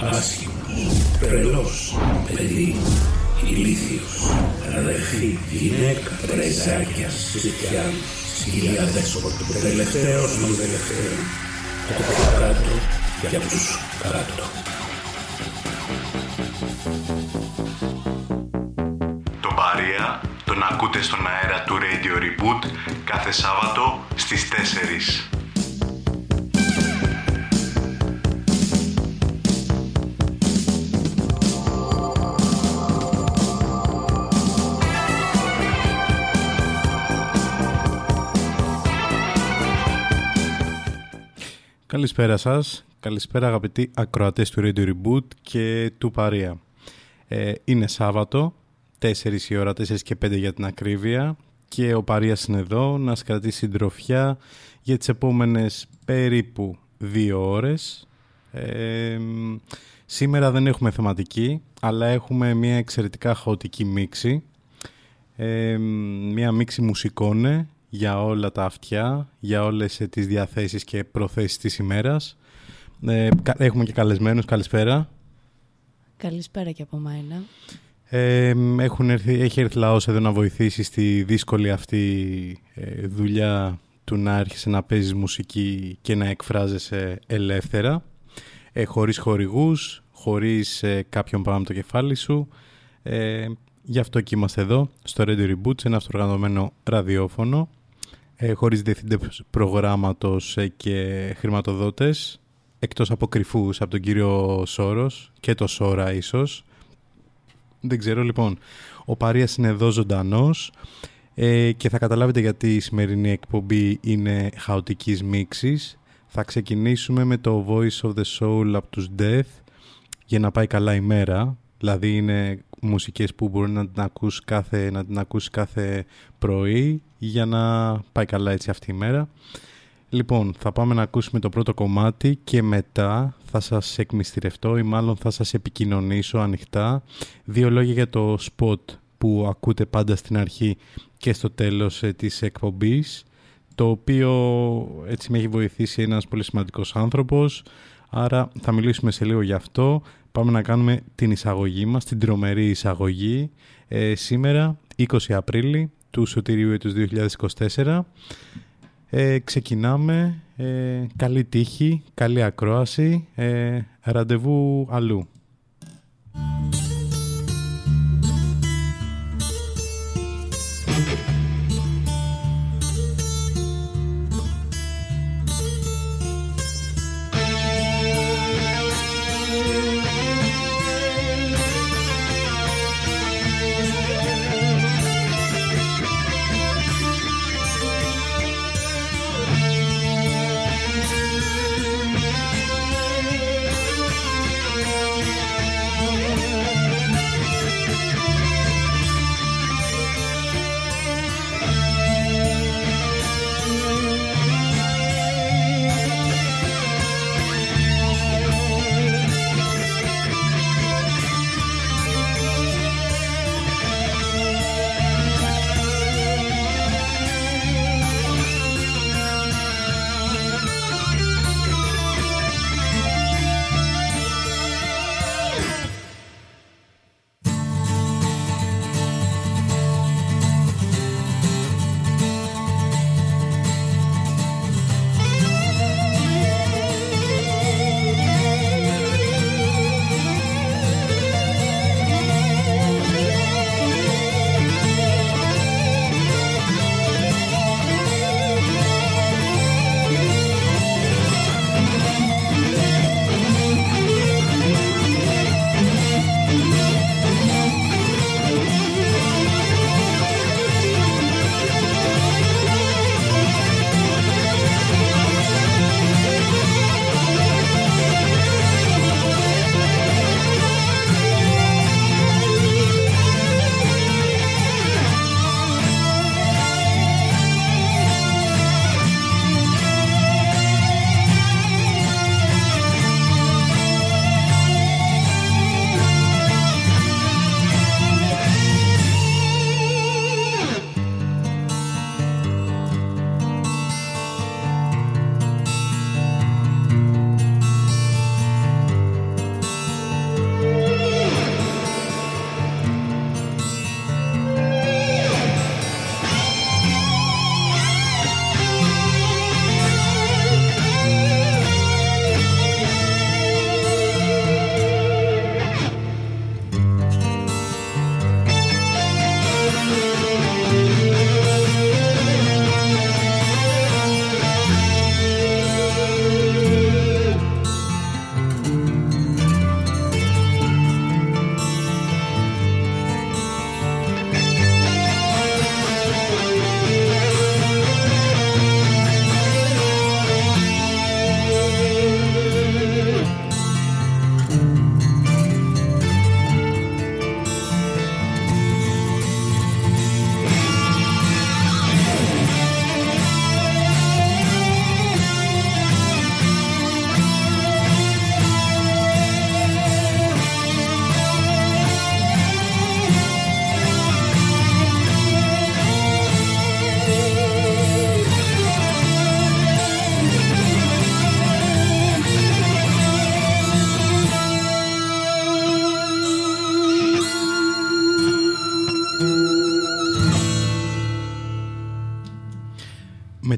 άσχημος, τρελός, παιδί, ηλίθιος, αδερφή, γυναίκα, πρεζάκια, σιτιά, σκυλιά δέσποτο, τελευταίος των τελευταίων, το κάτω για τους κάτω. Το Παρία τον ακούτε στον αέρα του Radio Reboot κάθε Σάββατο στις 4. Καλησπέρα σας, καλησπέρα αγαπητοί ακροατές του Radio Reboot και του Παρία. Ε, είναι Σάββατο, 4 η ώρα, 4 και 5 για την ακρίβεια και ο Παρίας είναι εδώ να σας κρατήσει συντροφιά για τις επόμενες περίπου 2 ώρες. Ε, σήμερα δεν έχουμε θεματική, αλλά έχουμε μια εξαιρετικά χαοτική μίξη. Ε, μια μίξη μουσικών για όλα τα αυτιά, για όλες ε, τις διαθέσεις και προθέσεις της ημέρας. Ε, έχουμε και καλεσμένους. Καλησπέρα. Καλησπέρα και από μένα. Ε, έχουν έρθει, έχει έρθει λαός εδώ να βοηθήσει στη δύσκολη αυτή ε, δουλειά του να άρχισε να παίζεις μουσική και να εκφράζεσαι ελεύθερα, ε, χωρίς χορηγούς, χωρίς ε, κάποιον πάνω από το κεφάλι σου. Ε, γι' αυτό και είμαστε εδώ, στο Radio Reboot, σε ένα αυτοργανωμένο ραδιόφωνο, ε, χωρίς διευθύντες προγράμματος ε, και χρηματοδότες, εκτός από κρυφούς, από τον κύριο Σόρος και το Σόρα ίσως. Δεν ξέρω λοιπόν. Ο Παρίας είναι εδώ ζωντανός ε, και θα καταλάβετε γιατί η σημερινή εκπομπή είναι χαοτικής μίξης. Θα ξεκινήσουμε με το Voice of the Soul από τους Death για να πάει καλά η μέρα. Δηλαδή είναι μουσικές που μπορεί να την ακούσει κάθε, να την ακούσει κάθε πρωί για να πάει καλά έτσι αυτή η μέρα. Λοιπόν, θα πάμε να ακούσουμε το πρώτο κομμάτι και μετά θα σας εκμυστηρευτώ ή μάλλον θα σας επικοινωνήσω ανοιχτά. Δύο λόγια για το spot που ακούτε πάντα στην αρχή και στο τέλος ε, της εκπομπής το οποίο έτσι με έχει βοηθήσει ένας πολύ σημαντικός άνθρωπος. Άρα θα μιλήσουμε σε λίγο γι' αυτό. Πάμε να κάνουμε την εισαγωγή μας, την τρομερή εισαγωγή ε, σήμερα 20 Απρίλη του Σωτηρίου έτους 2024 ε, ξεκινάμε. Ε, καλή τύχη, καλή ακρόαση. Ε, ραντεβού αλλού.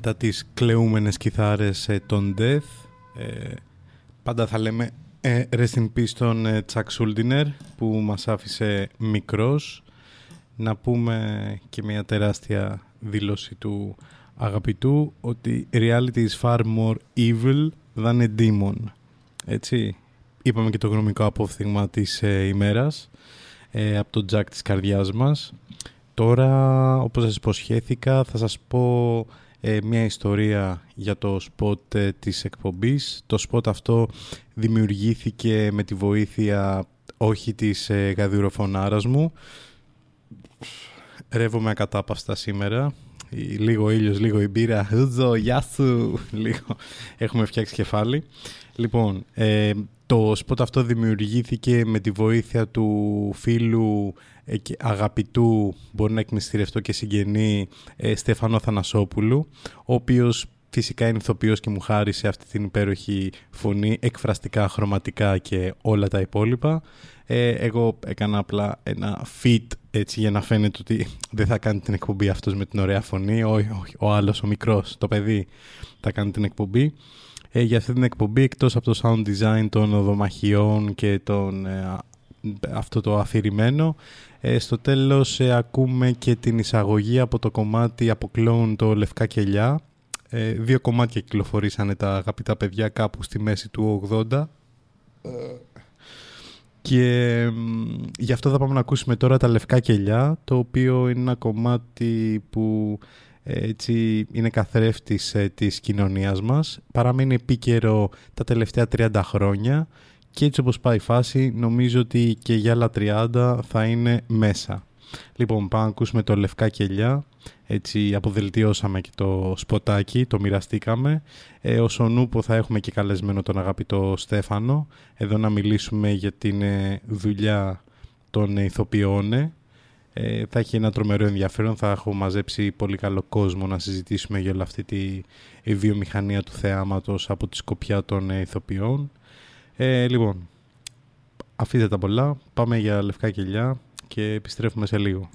Μετά τις κλεούμενες κιθάρες ε, των Death. Ε, πάντα θα λέμε ε, rest in peace τον ε, Τσακ Σούλτινερ που μας άφησε μικρός. Να πούμε και μια τεράστια δήλωση του αγαπητού ότι reality is far more evil than a demon. Έτσι είπαμε και το γνωμικό απόφθηγμα της ε, ημέρας ε, από τον Τζακ της καρδιάς μας. Τώρα όπως σας υποσχέθηκα θα σας πω ε, μια ιστορία για το σποτ ε, της εκπομπής. Το σποτ αυτό δημιουργήθηκε με τη βοήθεια όχι της ε, γαϊδουροφωνάρας μου. Ρεύομαι ακατάπαυστα σήμερα. Λίγο ήλιος, λίγο η μπύρα. Ούζο, γεια σου! Λίγο. Έχουμε φτιάξει κεφάλι. Λοιπόν, ε, το σποτ αυτό δημιουργήθηκε με τη βοήθεια του φίλου ε, αγαπητού, μπορεί να εκμυστηρευτώ και συγγενή, ε, Στέφανο Θανασόπουλου, ο οποίος φυσικά είναι ηθοποιός και μου χάρισε αυτή την υπέροχη φωνή, εκφραστικά, χρωματικά και όλα τα υπόλοιπα. Ε, εγώ έκανα απλά ένα fit έτσι για να φαίνεται ότι δεν θα κάνει την εκπομπή αυτός με την ωραία φωνή, ο, ο, ο άλλος, ο μικρός, το παιδί θα κάνει την εκπομπή. Ε, για αυτή την εκπομπή εκτός από το sound design των οδομαχιών και τον, ε, αυτό το αφηρημένο ε, στο τέλος ε, ακούμε και την εισαγωγή από το κομμάτι από κλόουν το Λευκά Κελιά. Ε, δύο κομμάτια κυκλοφορήσανε τα αγαπητά παιδιά κάπου στη μέση του 80. Και γι' αυτό θα πάμε να ακούσουμε τώρα τα Λευκά Κελιά, το οποίο είναι ένα κομμάτι που έτσι είναι καθρέφτης της κοινωνίας μας. Παραμένει επίκαιρο τα τελευταία 30 χρόνια και έτσι όπως πάει η φάση νομίζω ότι και για άλλα 30 θα είναι μέσα. Λοιπόν πάμε να ακούσουμε το Λευκά Κελιά, έτσι αποδελτιώσαμε και το σποτάκι, το μοιραστήκαμε. Ε, ως ο Νούπο θα έχουμε και καλεσμένο τον αγαπητό Στέφανο, εδώ να μιλήσουμε για την ε, δουλειά των ηθοποιών. Ε, θα έχει ένα τρομερό ενδιαφέρον, θα έχω μαζέψει πολύ καλό κόσμο να συζητήσουμε για όλη αυτή τη βιομηχανία του θεάματος από τη σκοπιά των ηθοποιών. Ε, λοιπόν, αφήστε τα πολλά, πάμε για λευκά κελιά και επιστρέφουμε σε λίγο.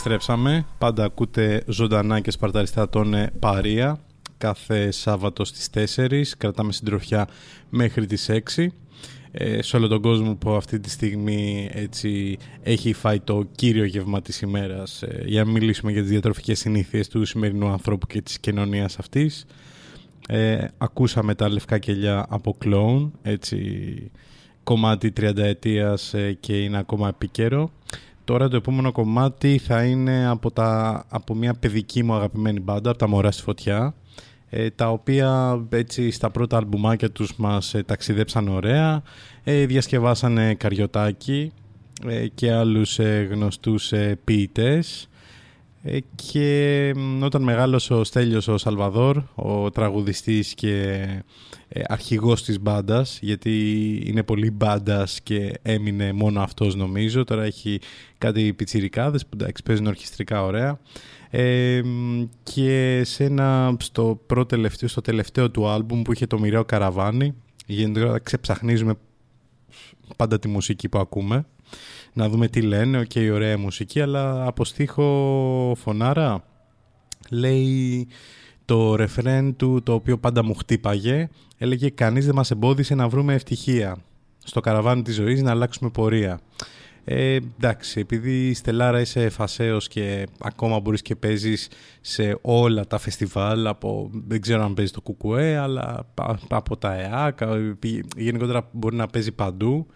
Επιστρέψαμε. Πάντα ακούτε ζωντανά και σπαρταριστά τον ε, Παρία κάθε Σάββατο στις 4. Κρατάμε συντροφιά μέχρι τις 6. Ε, σε όλο τον κόσμο που αυτή τη στιγμή έτσι έχει φάει το κύριο γεύμα της ημέρας ε, για να μιλήσουμε για τις διατροφικές συνήθειες του σημερινού ανθρώπου και της κοινωνίας αυτής. Ε, ακούσαμε τα λευκά κελιά από κλόουν, έτσι κομμάτι 30 ετίας ε, και είναι ακόμα επίκαιρο. Τώρα το επόμενο κομμάτι θα είναι από, τα, από μια παιδική μου αγαπημένη μπάντα, από τα Μωρά στη Φωτιά, ε, τα οποία έτσι στα πρώτα αλμπουμάκια τους μας ε, ταξιδέψαν ωραία, ε, διασκευάσανε καριωτάκι και άλλους γνωστούς ποιητές και όταν μεγάλωσε ο Στέλιος ο Σαλβαδόρ, ο τραγουδιστής και αρχηγός της μπάντας, γιατί είναι πολύ μπάντας και έμεινε μόνο αυτός νομίζω, τώρα έχει κάτι πιτσιρικάδες που εντάξει παίζουν ορχιστρικά ωραία. Και σε ένα, στο, πρώτο τελευταίο, στο τελευταίο του άλμπουμ που είχε το μοιραίο καραβάνι γενικά ξεψαχνίζουμε πάντα τη μουσική που ακούμε να δούμε τι λένε, οκ, okay, ωραία μουσική αλλά από στίχο φωνάρα λέει το ρεφρέν του το οποίο πάντα μου χτύπαγε έλεγε κανείς δεν μας εμπόδισε να βρούμε ευτυχία. Στο καραβάνι της ζωής να αλλάξουμε πορεία ε, εντάξει, επειδή η Στελάρα είσαι φασαίος και ακόμα μπορείς και παίζεις σε όλα τα φεστιβάλ, από, δεν ξέρω αν παίζεις το Κουκουέ, αλλά από τα ΕΑΚ, γενικότερα μπορεί να παίζει παντού.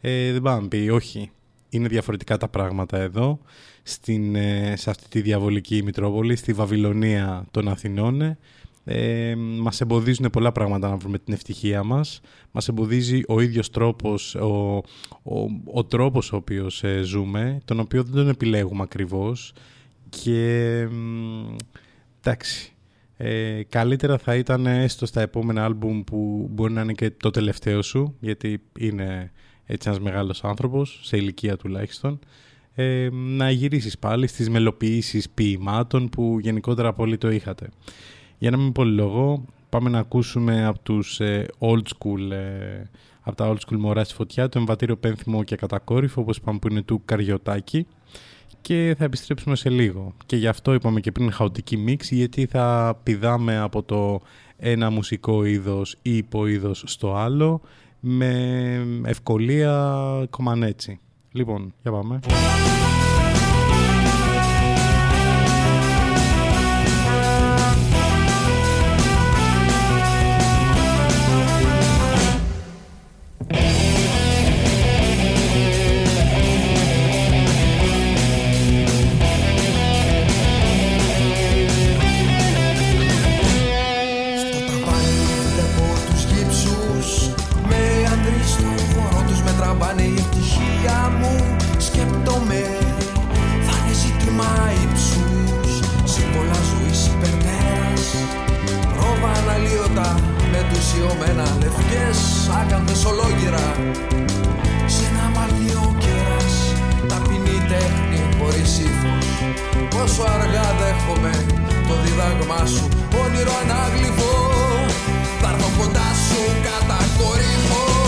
Ε, δεν πάμε πει, όχι, είναι διαφορετικά τα πράγματα εδώ, στην, ε, σε αυτή τη διαβολική Μητρόπολη, στη Βαβυλωνία των Αθηνών ε, μας εμποδίζουν πολλά πράγματα να βρούμε την ευτυχία μας. Μας εμποδίζει ο ίδιος τρόπος, ο, ο, ο τρόπος ο οποίος ε, ζούμε, τον οποίο δεν τον επιλέγουμε ακριβώς και εντάξει, ε, καλύτερα θα ήταν έστω στα επόμενα άλμπουμ που μπορεί να είναι και το τελευταίο σου, γιατί είναι έτσι ένας μεγάλος άνθρωπος, σε ηλικία τουλάχιστον, ε, να γυρίσεις πάλι στις μελοποιήσεις ποιημάτων που γενικότερα πολύ το είχατε. Για να μην πολυλογώ, πάμε να ακούσουμε από τους ε, old school, ε, από τα old school μωρά στη φωτιά, το εμβατήριο πένθυμο και κατακόρυφο, όπως είπαμε που είναι του Καριωτάκη και θα επιστρέψουμε σε λίγο. Και γι' αυτό είπαμε και πριν χαοτική μίξη, γιατί θα πηδάμε από το ένα μουσικό είδος ή υποείδος στο άλλο με ευκολία κομμανέτσι. Λοιπόν, για πάμε. σαν ολόγυρα. Σε ένα μαλλιό κέρας ταπεινή τέχνη χωρίς ύφος. Πόσο αργά δέχομαι το δίδαγμά σου όνειρο ανάγλυφο. Θα έρθω κοντά σου κατακορύφως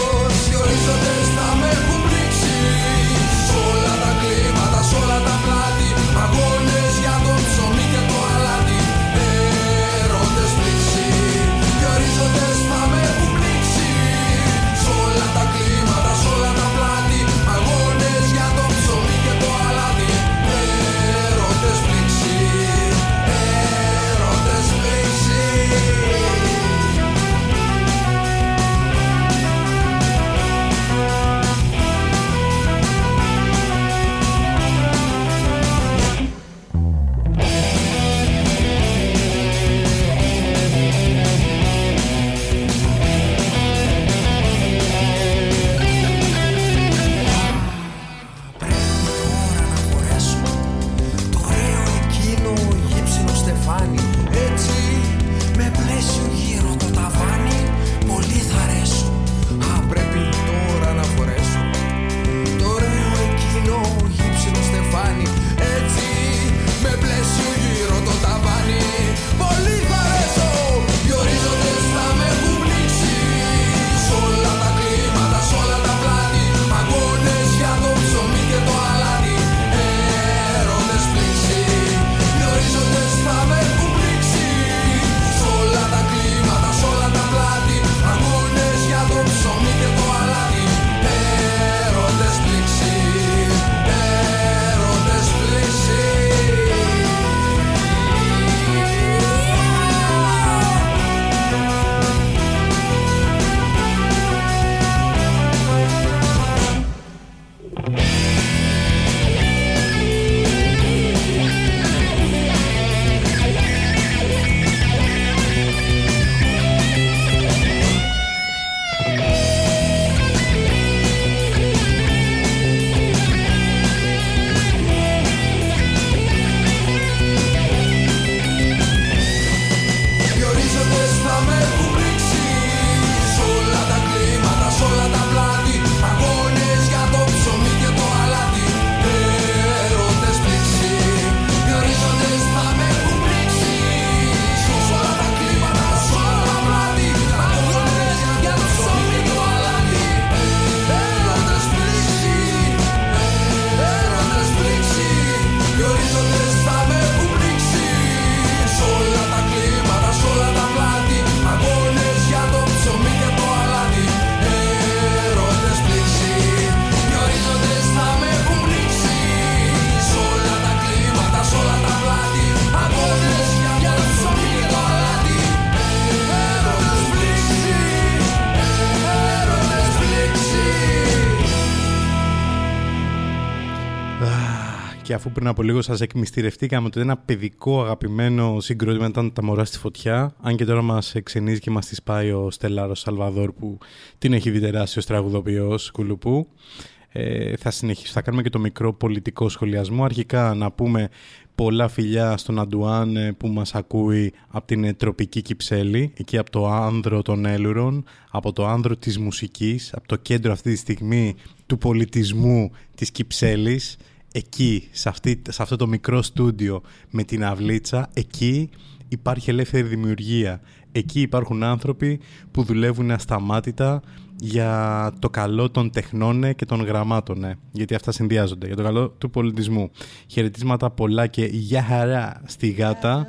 Και αφού πριν από λίγο σας εκμυστηρευτήκαμε ότι ένα παιδικό αγαπημένο συγκρότημα ήταν τα μωρά στη φωτιά, αν και τώρα μας εξενίζει και μας τη πάει ο Στελάρος Σαλβαδόρ που την έχει δει τεράστιος τραγουδοποιός κουλουπού. Ε, θα συνεχίσουμε, θα κάνουμε και το μικρό πολιτικό σχολιασμό. Αρχικά να πούμε πολλά φιλιά στον Αντουάν ε, που μας ακούει από την ε, τροπική Κυψέλη, εκεί από το άνδρο των Έλουρων, από το άνδρο της μουσικής, από το κέντρο αυτή τη στιγμή του πολιτισμού της Κυψέλης εκεί, σε, αυτή, σε αυτό το μικρό στούντιο με την αυλίτσα, εκεί υπάρχει ελεύθερη δημιουργία. Εκεί υπάρχουν άνθρωποι που δουλεύουν ασταμάτητα για το καλό των τεχνών και των γραμμάτων, γιατί αυτά συνδυάζονται, για το καλό του πολιτισμού. Χαιρετίσματα πολλά και για χαρά στη γάτα,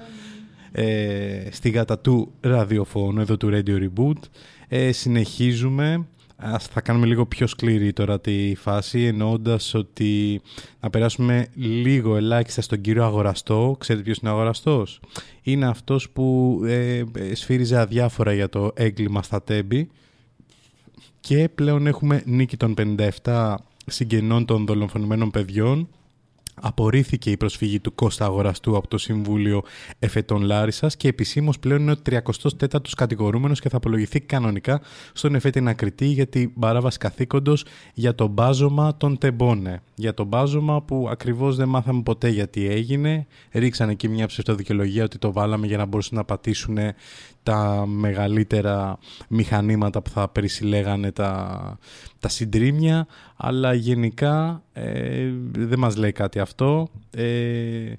ε, στη γάτα του ραδιοφώνου, εδώ του Radio Reboot. Ε, συνεχίζουμε Ας θα κάνουμε λίγο πιο σκληρή τώρα τη φάση, εννοώντας ότι να περάσουμε λίγο ελάχιστα στον κύριο αγοραστό. Ξέρετε ποιος είναι ο αγοραστός; Είναι αυτός που ε, σφύριζε αδιάφορα για το έγκλημα στα τέμπη και πλέον έχουμε νίκη των 57 συγγενών των δολοφονημένων παιδιών Απορρίφθηκε η προσφυγή του Κώστα Αγοραστού από το Συμβούλιο Εφετών Λάρισας και επισήμως πλέον είναι ο 34ο κατηγορούμενος και θα απολογηθεί κανονικά στον Εφέτη Νακριτή για την παράβαση καθήκοντος για το μπάζωμα των Τεμπόνε. Για το μπάζωμα που ακριβώς δεν μάθαμε ποτέ γιατί έγινε. Ρίξανε εκεί μια ψευτοδικαιολογία ότι το βάλαμε για να μπορούσαν να πατήσουν τα μεγαλύτερα μηχανήματα που θα περισυλλέγανε τα, τα συντρίμια. Αλλά γενικά ε, δεν μας λέει κάτι αυτό. Ε,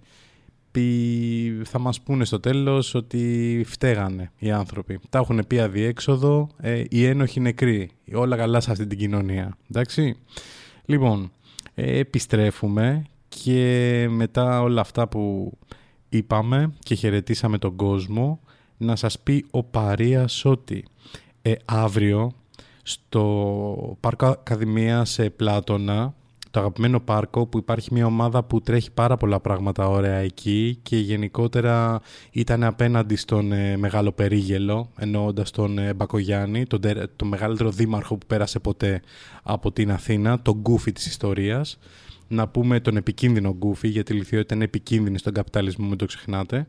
θα μας πούνε στο τέλος ότι φταίγανε οι άνθρωποι. Τα έχουν πει αδιέξοδο. Ε, οι ένοχοι νεκροί. Όλα καλά σε αυτή την κοινωνία. Εντάξει. Λοιπόν ε, επιστρέφουμε και μετά όλα αυτά που είπαμε και χαιρετήσαμε τον κόσμο να σας πει ο Παρίας ότι ε, αύριο στο Πάρκο Ακαδημίας σε Πλάτωνα, το αγαπημένο πάρκο που υπάρχει μια ομάδα που τρέχει πάρα πολλά πράγματα ωραία εκεί και γενικότερα ήταν απέναντι στον ε, Μεγάλο Περίγελο εννοώντας τον ε, Μπακογιάννη, τον, τον μεγαλύτερο δήμαρχο που πέρασε ποτέ από την Αθήνα, τον γκούφι της ιστορίας να πούμε τον επικίνδυνο γκούφι, γιατί η λιθιότητα είναι επικίνδυνη στον καπιταλισμό, μην το ξεχνάτε.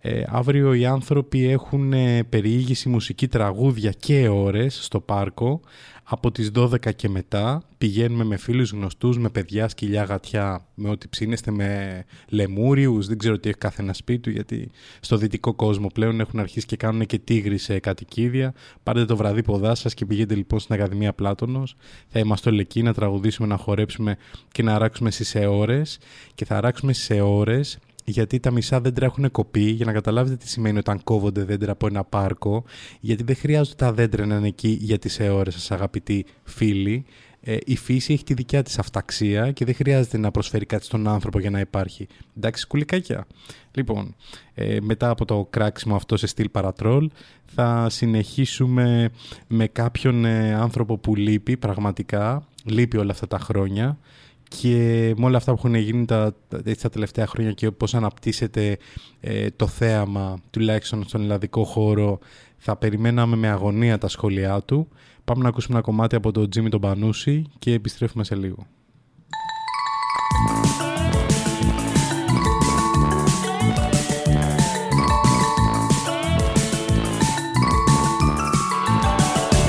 Ε, αύριο οι άνθρωποι έχουν ε, περιήγηση μουσική τραγούδια και ώρες στο πάρκο. Από τις 12 και μετά πηγαίνουμε με φίλους γνωστούς, με παιδιά, σκυλιά, γατιά, με ό,τι ψήνεστε, με λεμούριους, δεν ξέρω τι έχει κάθε ένα σπίτι του, γιατί στο δυτικό κόσμο πλέον έχουν αρχίσει και κάνουν και τίγρη σε κατοικίδια. Πάρτε το βραδύ ποδά σας και πηγαίνετε λοιπόν στην Ακαδημία Πλάτωνος. Θα είμαστε όλοι εκεί να τραγουδήσουμε, να χορέψουμε και να αράξουμε στις αιώρες. Και θα αράξουμε στις αιώρες γιατί τα μισά δέντρα έχουν κοπεί, για να καταλάβετε τι σημαίνει όταν κόβονται δέντρα από ένα πάρκο, γιατί δεν χρειάζονται τα δέντρα να είναι εκεί για τις αιώρες σας αγαπητοί φίλοι. Ε, η φύση έχει τη δικιά της αυταξία και δεν χρειάζεται να προσφέρει κάτι στον άνθρωπο για να υπάρχει. Εντάξει, κουλικάκια. Λοιπόν, ε, μετά από το κράξιμο αυτό σε στυλ παρατρόλ, θα συνεχίσουμε με κάποιον ε, άνθρωπο που λείπει πραγματικά, λείπει όλα αυτά τα χρόνια και με όλα αυτά που έχουν γίνει τα, τα τελευταία χρόνια και πώς αναπτύσσεται ε, το θέαμα τουλάχιστον στον ελλαδικό χώρο θα περιμέναμε με αγωνία τα σχόλιά του. Πάμε να ακούσουμε ένα κομμάτι από τον Τζίμι τον Πανούση και επιστρέφουμε σε λίγο.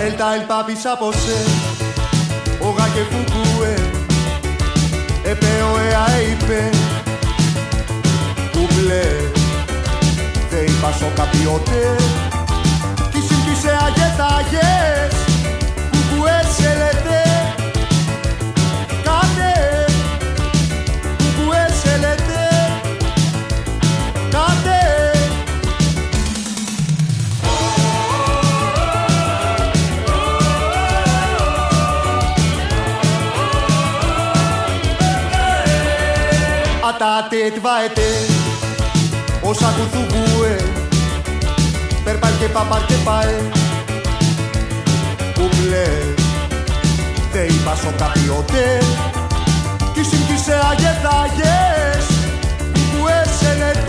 El el papi Sapose, Oga que Epe Κουμπλέ Δεν είπα στο καπιότες Τι συμπτήσε αγεταγές Κουκουές ελετέ Κάτε Atate tvaete Όσα κουθουγούε Περπάρ και παπάρ και πάε. Κουμπλέ Δε είπα σο καπιότε Τι συμπτήσε αγεθάγες Κουκουές ελετέ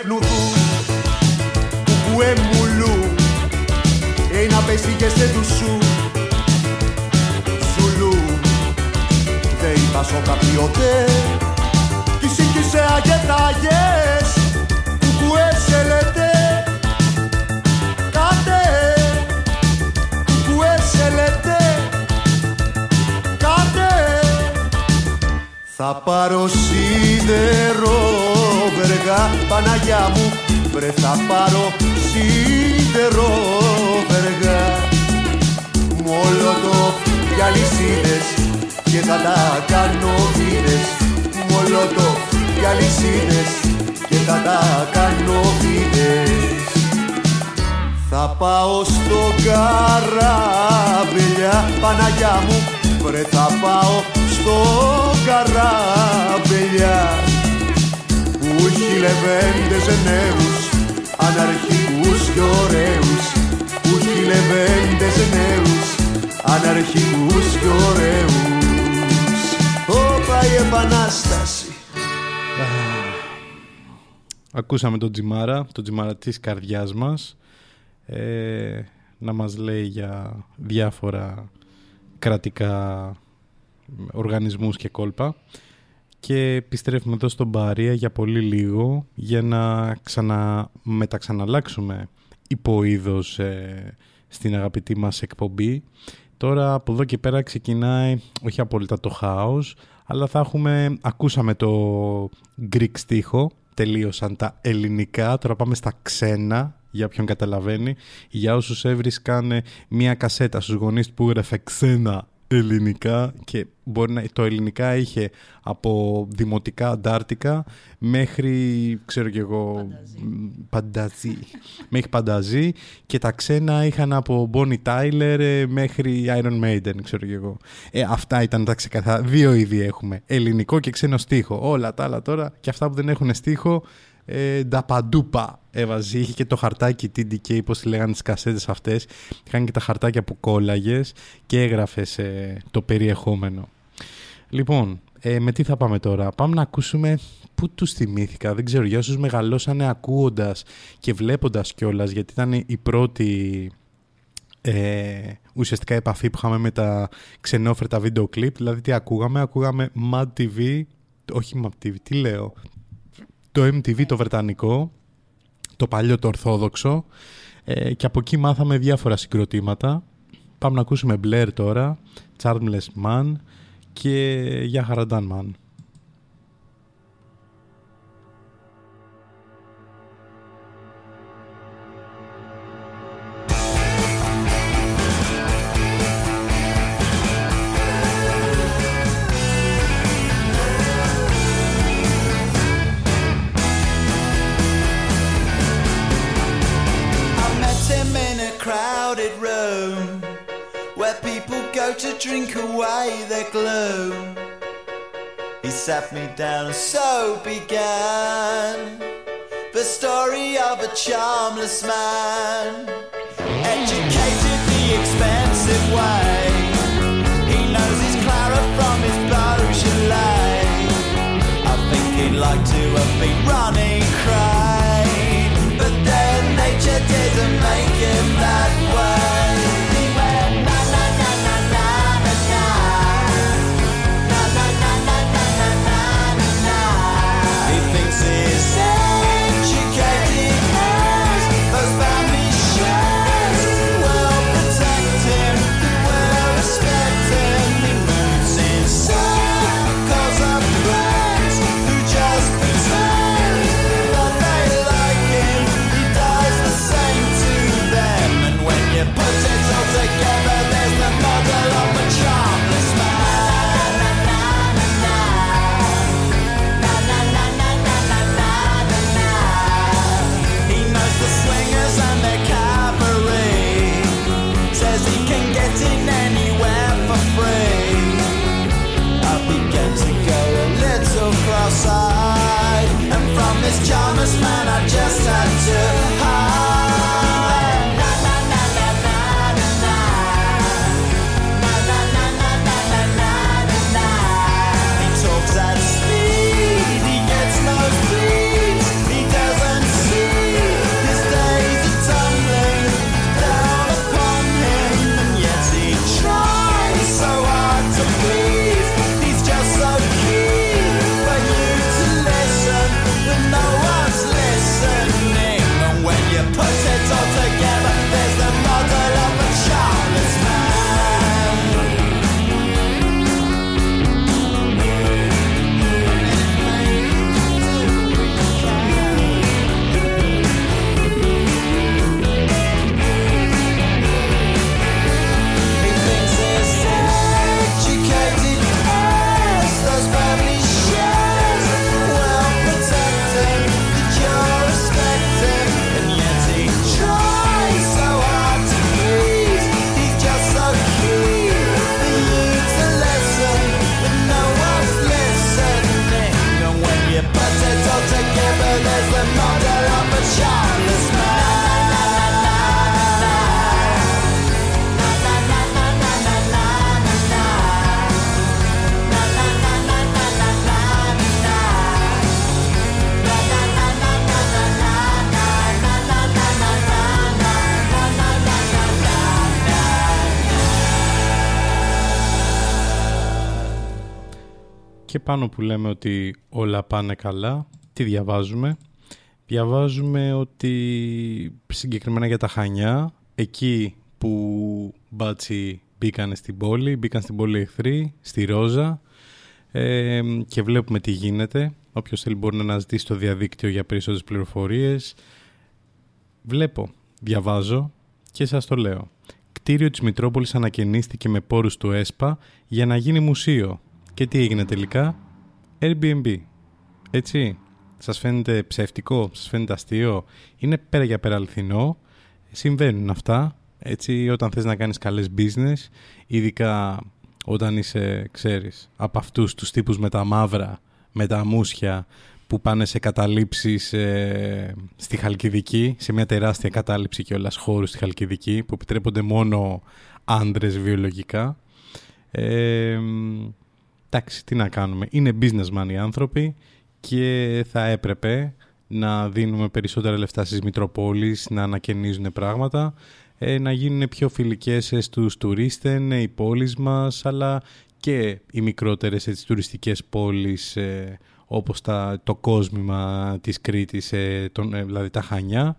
ρενε πνουδού Κουκουέ μουλού Ένα πέσει και σε τους σου. Ζουλού Δεν είπα σώκα ποιοτέ Κι σύγκυσε αγετάγες Κουκουέ σε λέτε Κάτε Κουκουέ σε λέτε Κάτε. Θα πάρω σίδερο βεργά Παναγιά μου βρε θα πάρω σίδερο βεργά Μολότο για λυσίδες και θα τα κάνω βίδες. Μολότο για λυσίδες και θα τα κάνω βίδες. Θα πάω στο καράβελια Παναγιά μου βρε θα πάω στο καράβελια που έχει λεβέντες νέους αναρχικούς και ωραίους. Που έχει λεβέντες νέους αναρχικούς και ωραίους. Όπα η Επανάσταση. Ακούσαμε τον Τζιμάρα, τον Τζιμάρα της καρδιάς μας. Ε, να μας λέει για διάφορα κρατικά οργανισμούς και κόλπα και επιστρέφουμε εδώ στον Παρία για πολύ λίγο για να ξανα, μεταξαναλλάξουμε υποείδος ε, στην αγαπητή μας εκπομπή. Τώρα από εδώ και πέρα ξεκινάει όχι απόλυτα το χάος αλλά θα έχουμε, ακούσαμε το Greek στίχο, τελείωσαν τα ελληνικά, τώρα πάμε στα ξένα για όποιον καταλαβαίνει. Για όσους έβρισκαν μια κασέτα στους γονείς που έγραφε ξένα ελληνικά και μπορεί να, το ελληνικά είχε από δημοτικά αντάρτικα μέχρι ξέρω και εγώ πανταζή. μέχρι πανταζή και τα ξένα είχαν από Bonnie Tyler μέχρι Iron Maiden ξέρω και εγώ. Ε, αυτά ήταν τα ξεκαθαρά δύο είδη έχουμε. Ελληνικό και ξένο στίχο. Όλα τα άλλα τώρα και αυτά που δεν έχουν στίχο ε, νταπαντούπα έβαζε. Είχε και το χαρτάκι TDK, πώς λέγανε τις κασέτες αυτές. Είχαν και τα χαρτάκια που κόλλαγες και έγραφε το περιεχόμενο. Λοιπόν, ε, με τι θα πάμε τώρα; Πάμε να ακούσουμε πού τους θυμήθηκα. Δεν ξέρω, για όσους μεγαλώσανε ακούοντας και βλέποντας κιόλας, γιατί ήταν η πρώτη ε, ουσιαστικά επαφή που είχαμε με τα ξενόφερτα βίντεο κλιπ. Δηλαδή τι ακούγαμε, ακούγαμε Mad TV, όχι Mad TV, τι λέω, το MTV το βρετανικό, το παλιό το ορθόδοξο ε, και από εκεί μάθαμε διάφορα συγκροτήματα. Πάμε να ακούσουμε Blair τώρα, Charmless Man και για Χαραντάν Man. Drink away their gloom. He sat me down, and so began the story of a charmless man, educated the expensive way. He knows his Clara from his Beaujolais. I think he'd like to have been running cry, but then nature didn't make him that way. Και πάνω που λέμε ότι όλα πάνε καλά, τι διαβάζουμε; Διαβάζουμε ότι συγκεκριμένα για τα Χανιά, εκεί που μπάτσι μπήκαν στην πόλη, μπήκαν στην πόλη εχθροί, στη Ρόζα ε, και βλέπουμε τι γίνεται. Όποιος θέλει μπορεί να αναζητήσει στο διαδίκτυο για περισσότερες πληροφορίες. Βλέπω, διαβάζω και σας το λέω. Κτίριο της Μητρόπολης ανακαινίστηκε με πόρους του ΕΣΠΑ για να γίνει μουσείο. Και τι έγινε τελικά; Airbnb. Έτσι. Σας φαίνεται ψεύτικο, σας φαίνεται αστείο; Είναι πέρα για πέρα αληθινό; Συμβαίνουν αυτά. Έτσι, όταν θες να κάνεις καλές business, ειδικά όταν είσαι, ξέρεις, από αυτούς τους τύπους με τα μαύρα, με τα μουσια, που πάνε σε καταλήψεις ε, στη Χαλκιδική, σε μια τεράστια κατάληψη και όλα χώρου στη Χαλκιδική, που επιτρέπονται μόνο άντρες βιολογικά. Ε, εντάξει, τι να κάνουμε. Είναι businessman οι άνθρωποι και θα έπρεπε να δίνουμε περισσότερα λεφτά στις Μητροπόλεις, να ανακαινίζουν πράγματα, ε, να γίνουν πιο φιλικές στους τουρίστες, οι πόλεις μας, αλλά και οι μικρότερες έτσι, τουριστικές πόλεις ε, όπως τα, το κόσμημα της Κρήτης, ε, τον, ε, δηλαδή τα Χανιά.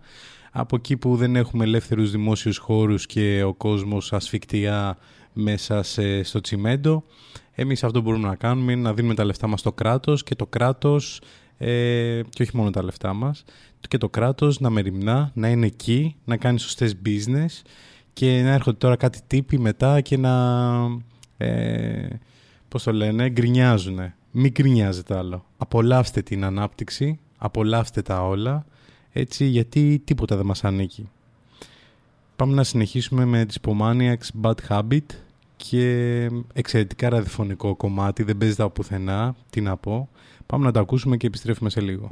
Από εκεί που δεν έχουμε ελεύθερους δημόσιους χώρους και ο κόσμος ασφικτιά μέσα σε, στο τσιμέντο, εμείς αυτό που μπορούμε να κάνουμε είναι να δίνουμε τα λεφτά μας στο κράτος και το κράτος, ε, και όχι μόνο τα λεφτά μας, και το κράτος να μεριμνά, να είναι εκεί, να κάνει σωστές business και να έρχονται τώρα κάτι τύποι μετά και να, ε, πώς το λένε, γκρινιάζουν. Μην γκρινιάζετε άλλο. Απολαύστε την ανάπτυξη, απολαύστε τα όλα, έτσι γιατί τίποτα δεν μας ανήκει. Πάμε να συνεχίσουμε με τις Pomaniacs Bad Habit και εξαιρετικά ραδιοφωνικό κομμάτι, δεν παίζεται από πουθενά, τι να πω. Πάμε να το ακούσουμε και επιστρέφουμε σε λίγο.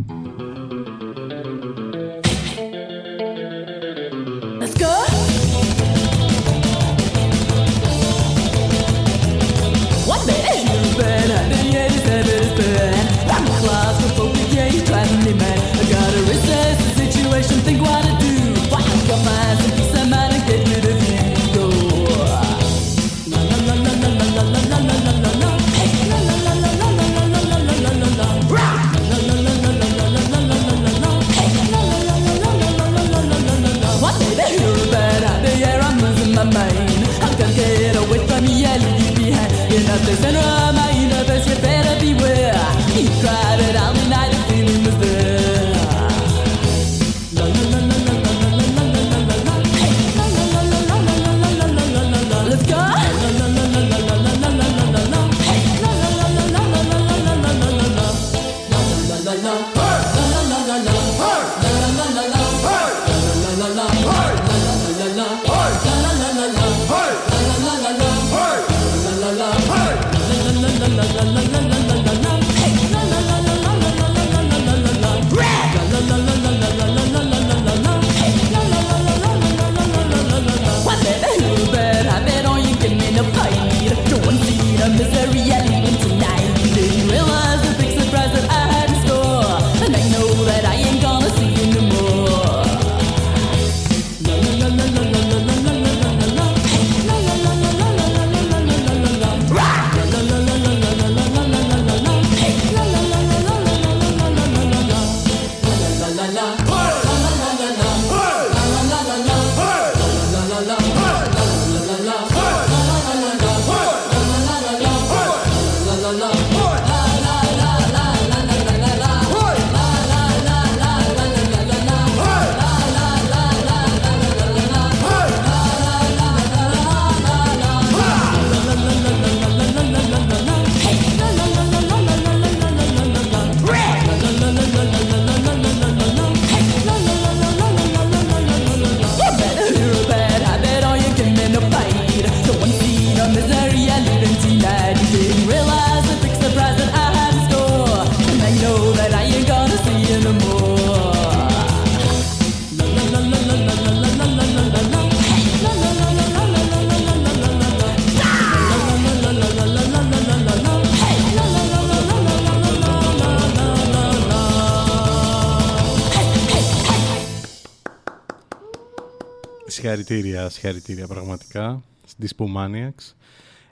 Συγχαρητήρια, συγχαρητήρια πραγματικά στην Dispo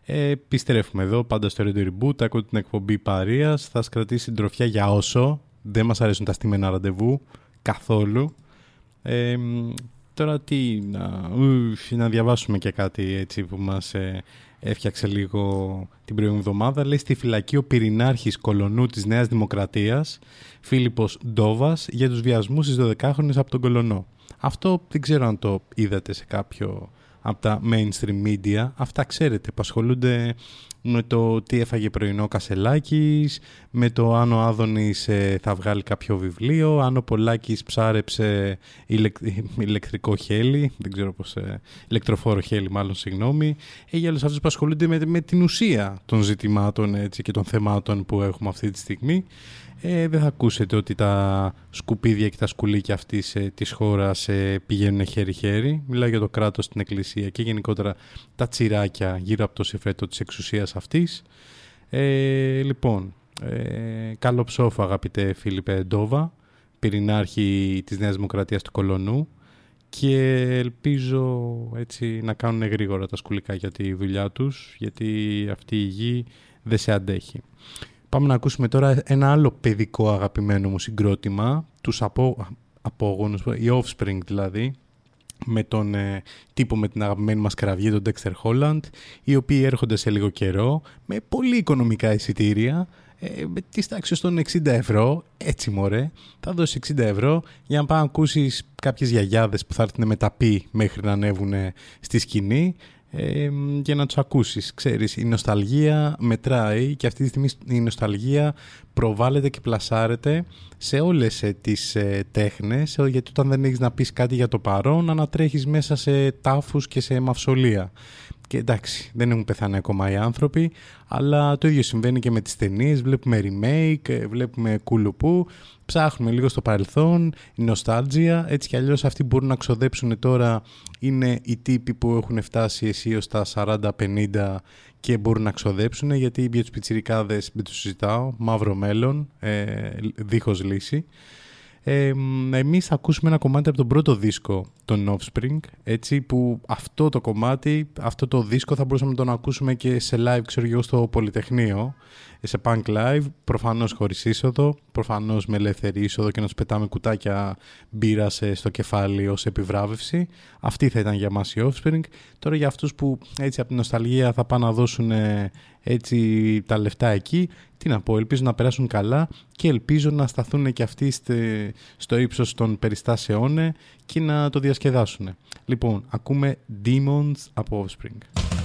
Ε, επιστρέφουμε εδώ, πάντα στο Radio Reboot, ακούω την εκπομπή Παρίας, θα σας κρατήσει συντροφιά για όσο, δεν μας αρέσουν τα στήμενα ραντεβού, καθόλου. Ε, τώρα τι, να, να διαβάσουμε και κάτι έτσι που μας ε, έφτιαξε λίγο την προηγούμενη εβδομάδα. Λέει στη φυλακή ο πυρηνάρχης κολονού της Νέας Δημοκρατίας, Φίλιππος Ντόβας, για τους βιασμούς της 12χρονης από τον κολονό. Αυτό δεν ξέρω αν το είδατε σε κάποιο από τα mainstream media. Αυτά ξέρετε που ασχολούνται με το τι έφαγε πρωινό Κασελάκης, με το αν ο Άδωνης ε, θα βγάλει κάποιο βιβλίο, αν ο Πολάκης ψάρεψε ηλεκτρικό χέλι, δεν ξέρω πώς, ε, ηλεκτροφόρο χέλι μάλλον, συγγνώμη, ε, για όλους αυτούς που ασχολούνται με, με την ουσία των ζητημάτων έτσι, και των θεμάτων που έχουμε αυτή τη στιγμή ε, δεν θα ακούσετε ότι τα σκουπίδια και τα σκουλίκια αυτής ε, της χώρας ε, πηγαίνουν χέρι-χέρι. Μιλάω για το κράτος στην εκκλησία και γενικότερα τα τσιράκια γύρω από το συμφέτο της εξουσίας αυτής. Ε, λοιπόν, ε, καλό ψόφο αγαπητέ Φίλιππε Ντόβα, πυρηνάρχη της Νέας Δημοκρατίας του Κολονού και ελπίζω έτσι να κάνουν γρήγορα τα σκουλικά για τη δουλειά τους γιατί αυτή η γη δεν σε αντέχει. Πάμε να ακούσουμε τώρα ένα άλλο παιδικό αγαπημένο μου συγκρότημα, τους απο, απόγονους, οι Offspring δηλαδή, με τον ε, τύπο με την αγαπημένη μας κραυγή, τον Dexter Holland, οι οποίοι έρχονται σε λίγο καιρό, με πολύ οικονομικά εισιτήρια, ε, με τις τάξεις των 60 ευρώ, έτσι μωρέ, θα δώσεις 60 ευρώ για να πάει να ακούσεις κάποιες γιαγιάδες που θα έρθουν με τα πι μέχρι να ανέβουν στη σκηνή, ε, για να τους ακούσεις. Ξέρεις, η νοσταλγία μετράει και αυτή τη στιγμή η νοσταλγία προβάλλεται και πλασάρεται σε όλες ε, τις ε, τέχνες γιατί όταν δεν έχεις να πεις κάτι για το παρόν ανατρέχεις μέσα σε τάφους και σε μαυσολία. Και εντάξει, δεν έχουν πεθάνει ακόμα οι άνθρωποι, αλλά το ίδιο συμβαίνει και με τις ταινίες. Βλέπουμε remake, ε, βλέπουμε κουλουπού, ψάχνουμε λίγο στο παρελθόν, η νοστάλτζια, έτσι κι αλλιώς αυτοί που μπορούν να ξοδέψουν τώρα είναι οι τύποι που έχουν φτάσει εσύ τα 40-50 και μπορούν να ξοδέψουν, γιατί για τους πιτσιρικάδες δεν τους συζητάω, μαύρο μέλλον, ε, δίχως λύση. Ε, εμείς θα ακούσουμε ένα κομμάτι από τον πρώτο δίσκο των Offspring, έτσι που αυτό το κομμάτι, αυτό το δίσκο θα μπορούσαμε να τον ακούσουμε και σε live, ξέρω εγώ, στο Πολυτεχνείο, σε Punk Live, προφανώς χωρίς είσοδο, προφανώς με ελεύθερη είσοδο και να τους πετάμε κουτάκια μπύρα στο κεφάλι ως επιβράβευση. Αυτή θα ήταν για μας η Offspring. Τώρα για αυτούς που έτσι από την νοσταλγία θα πάνε να δώσουν έτσι τα λεφτά εκεί, τι να πω, ελπίζω να περάσουν καλά και ελπίζω να σταθούν και αυτοί στο ύψος των περιστάσεών και να το διασκεδάσουν. Λοιπόν, ακούμε Demons από Offspring.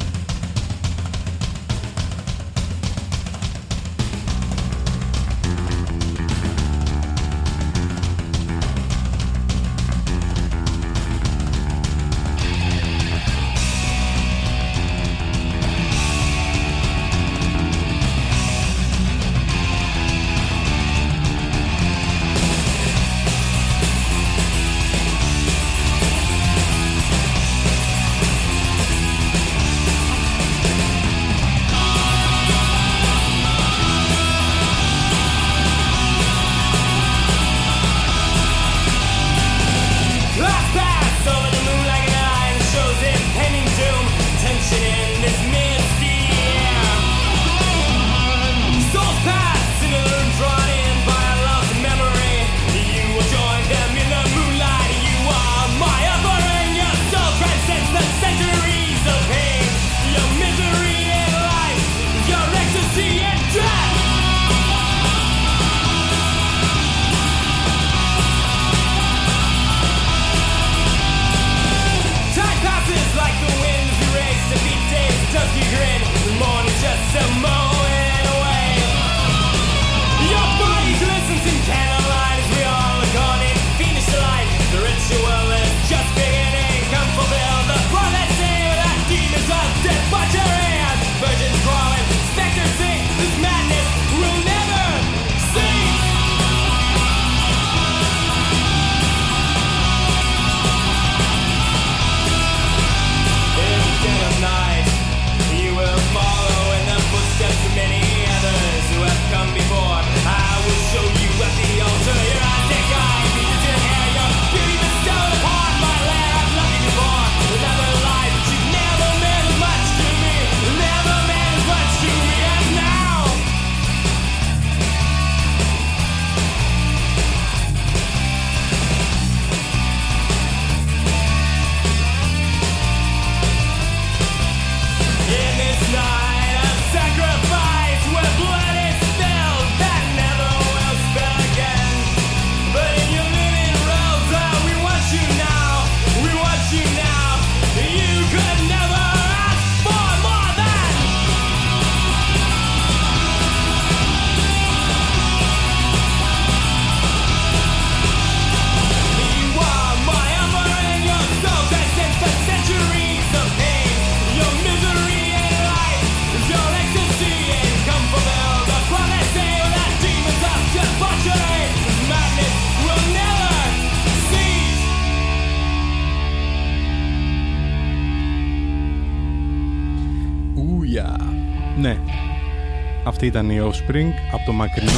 Αυτή ήταν η Offspring από το μακρινό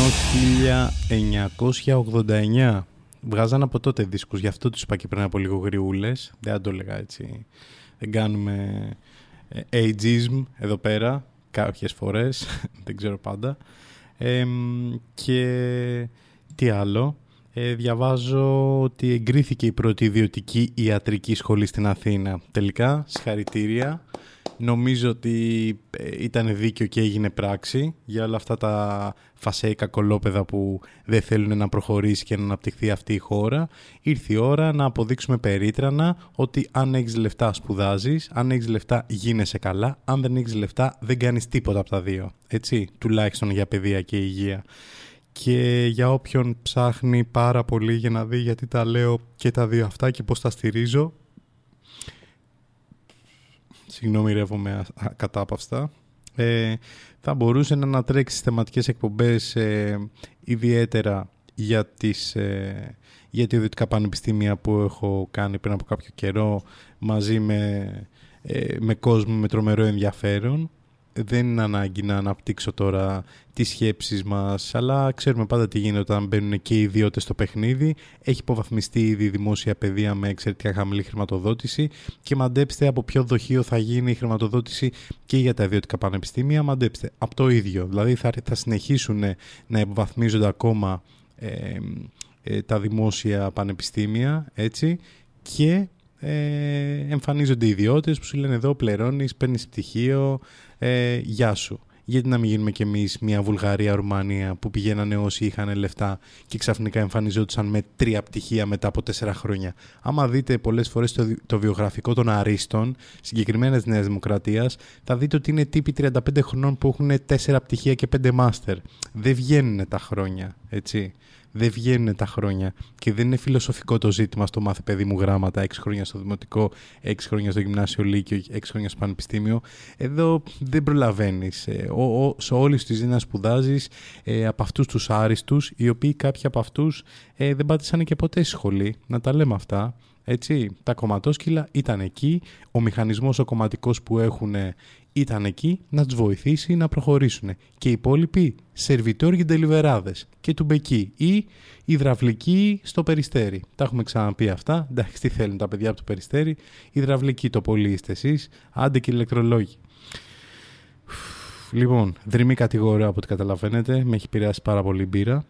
1989. Βγάζαν από τότε δίσκους, γι' αυτό τους είπα και πριν από λίγο γριούλες. Δεν το έλεγα έτσι. Δεν κάνουμε ε, ageism εδώ πέρα, κάποιες φορές, δεν ξέρω πάντα. και τι άλλο. Ε, διαβάζω ότι εγκρίθηκε η πρώτη ιδιωτική ιατρική σχολή στην Αθήνα. Τελικά, συγχαρητήρια. Νομίζω ότι ε, ήταν δίκαιο και έγινε πράξη για όλα αυτά τα φασέικα κολόπεδα που δεν θέλουν να προχωρήσει και να αναπτυχθεί αυτή η χώρα. Ήρθε η ώρα να αποδείξουμε περίτρανα ότι αν έχεις λεφτά σπουδάζεις, αν έχεις λεφτά γίνεσαι καλά, αν δεν έχεις λεφτά δεν κάνεις τίποτα από τα δύο. Έτσι, τουλάχιστον για παιδεία και υγεία. Και για όποιον ψάχνει πάρα πολύ για να δει γιατί τα λέω και τα δύο αυτά και πώς τα στηρίζω, συγγνώμη ρεύομαι κατάπαυστα, ε, θα μπορούσε να ανατρέξει θεματικές εκπομπές ε, ιδιαίτερα για, τις, ε, για τη ιδιωτικά πανεπιστήμια που έχω κάνει πριν από κάποιο καιρό μαζί με, ε, με κόσμο με τρομερό ενδιαφέρον δεν είναι ανάγκη να αναπτύξω τώρα τις σκέψεις μας, αλλά ξέρουμε πάντα τι γίνεται όταν μπαίνουν και οι ιδιώτες στο παιχνίδι. Έχει υποβαθμιστεί ήδη η δημόσια παιδεία με εξαιρετικά χαμηλή χρηματοδότηση και μαντέψτε από ποιο δοχείο θα γίνει η χρηματοδότηση και για τα ιδιωτικά πανεπιστήμια. Μαντέψτε, από το ίδιο. Δηλαδή θα, θα συνεχίσουν να υποβαθμίζονται ακόμα ε, ε, τα δημόσια πανεπιστήμια, έτσι, και ε, εμφανίζονται ιδιώτες που σου λένε εδώ πληρώνεις, παίρνεις πτυχίο, ε, γεια σου. Γιατί να μην γίνουμε κι εμείς μια Βουλγαρία, Ρουμανία που πηγαίνανε όσοι είχαν λεφτά και ξαφνικά εμφανιζόντουσαν με τρία πτυχία μετά από τέσσερα χρόνια. Άμα δείτε πολλές φορές το, το βιογραφικό των αρίστων, συγκεκριμένα τη Νέας Δημοκρατίας, θα δείτε ότι είναι τύποι 35 χρονών που έχουν τέσσερα πτυχία και πέντε μάστερ. Δεν βγαίνουν τα χρόνια, έτσι δεν βγαίνουν τα χρόνια και δεν είναι φιλοσοφικό το ζήτημα στο μάθε παιδί μου γράμματα 6 χρόνια στο δημοτικό, 6 χρόνια στο γυμνάσιο λύκειο, 6 χρόνια στο πανεπιστήμιο. Εδώ δεν προλαβαίνεις. Ε, σε όλη τη ζωή να σπουδάζεις ε, από αυτούς τους άριστους, οι οποίοι κάποιοι από αυτούς ε, δεν πάτησαν και ποτέ σχολή. Να τα λέμε αυτά. Έτσι, τα κομματόσκυλα ήταν εκεί, ο μηχανισμός ο κομματικός που έχουν ήταν εκεί να τους βοηθήσει να προχωρήσουν. Και οι υπόλοιποι σερβιτόροι και τελιβεράδες και του μπεκί ή υδραυλικοί στο περιστέρι. Τα έχουμε ξαναπεί αυτά. Εντάξει, τι θέλουν τα παιδιά από το περιστέρι. Υδραυλικοί το πολύ είστε εσείς. Άντε και ηλεκτρολόγοι. Λοιπόν, δρυμή κατηγορία από ό,τι καταλαβαίνετε. Με έχει επηρεάσει πάρα πολύ μπύρα.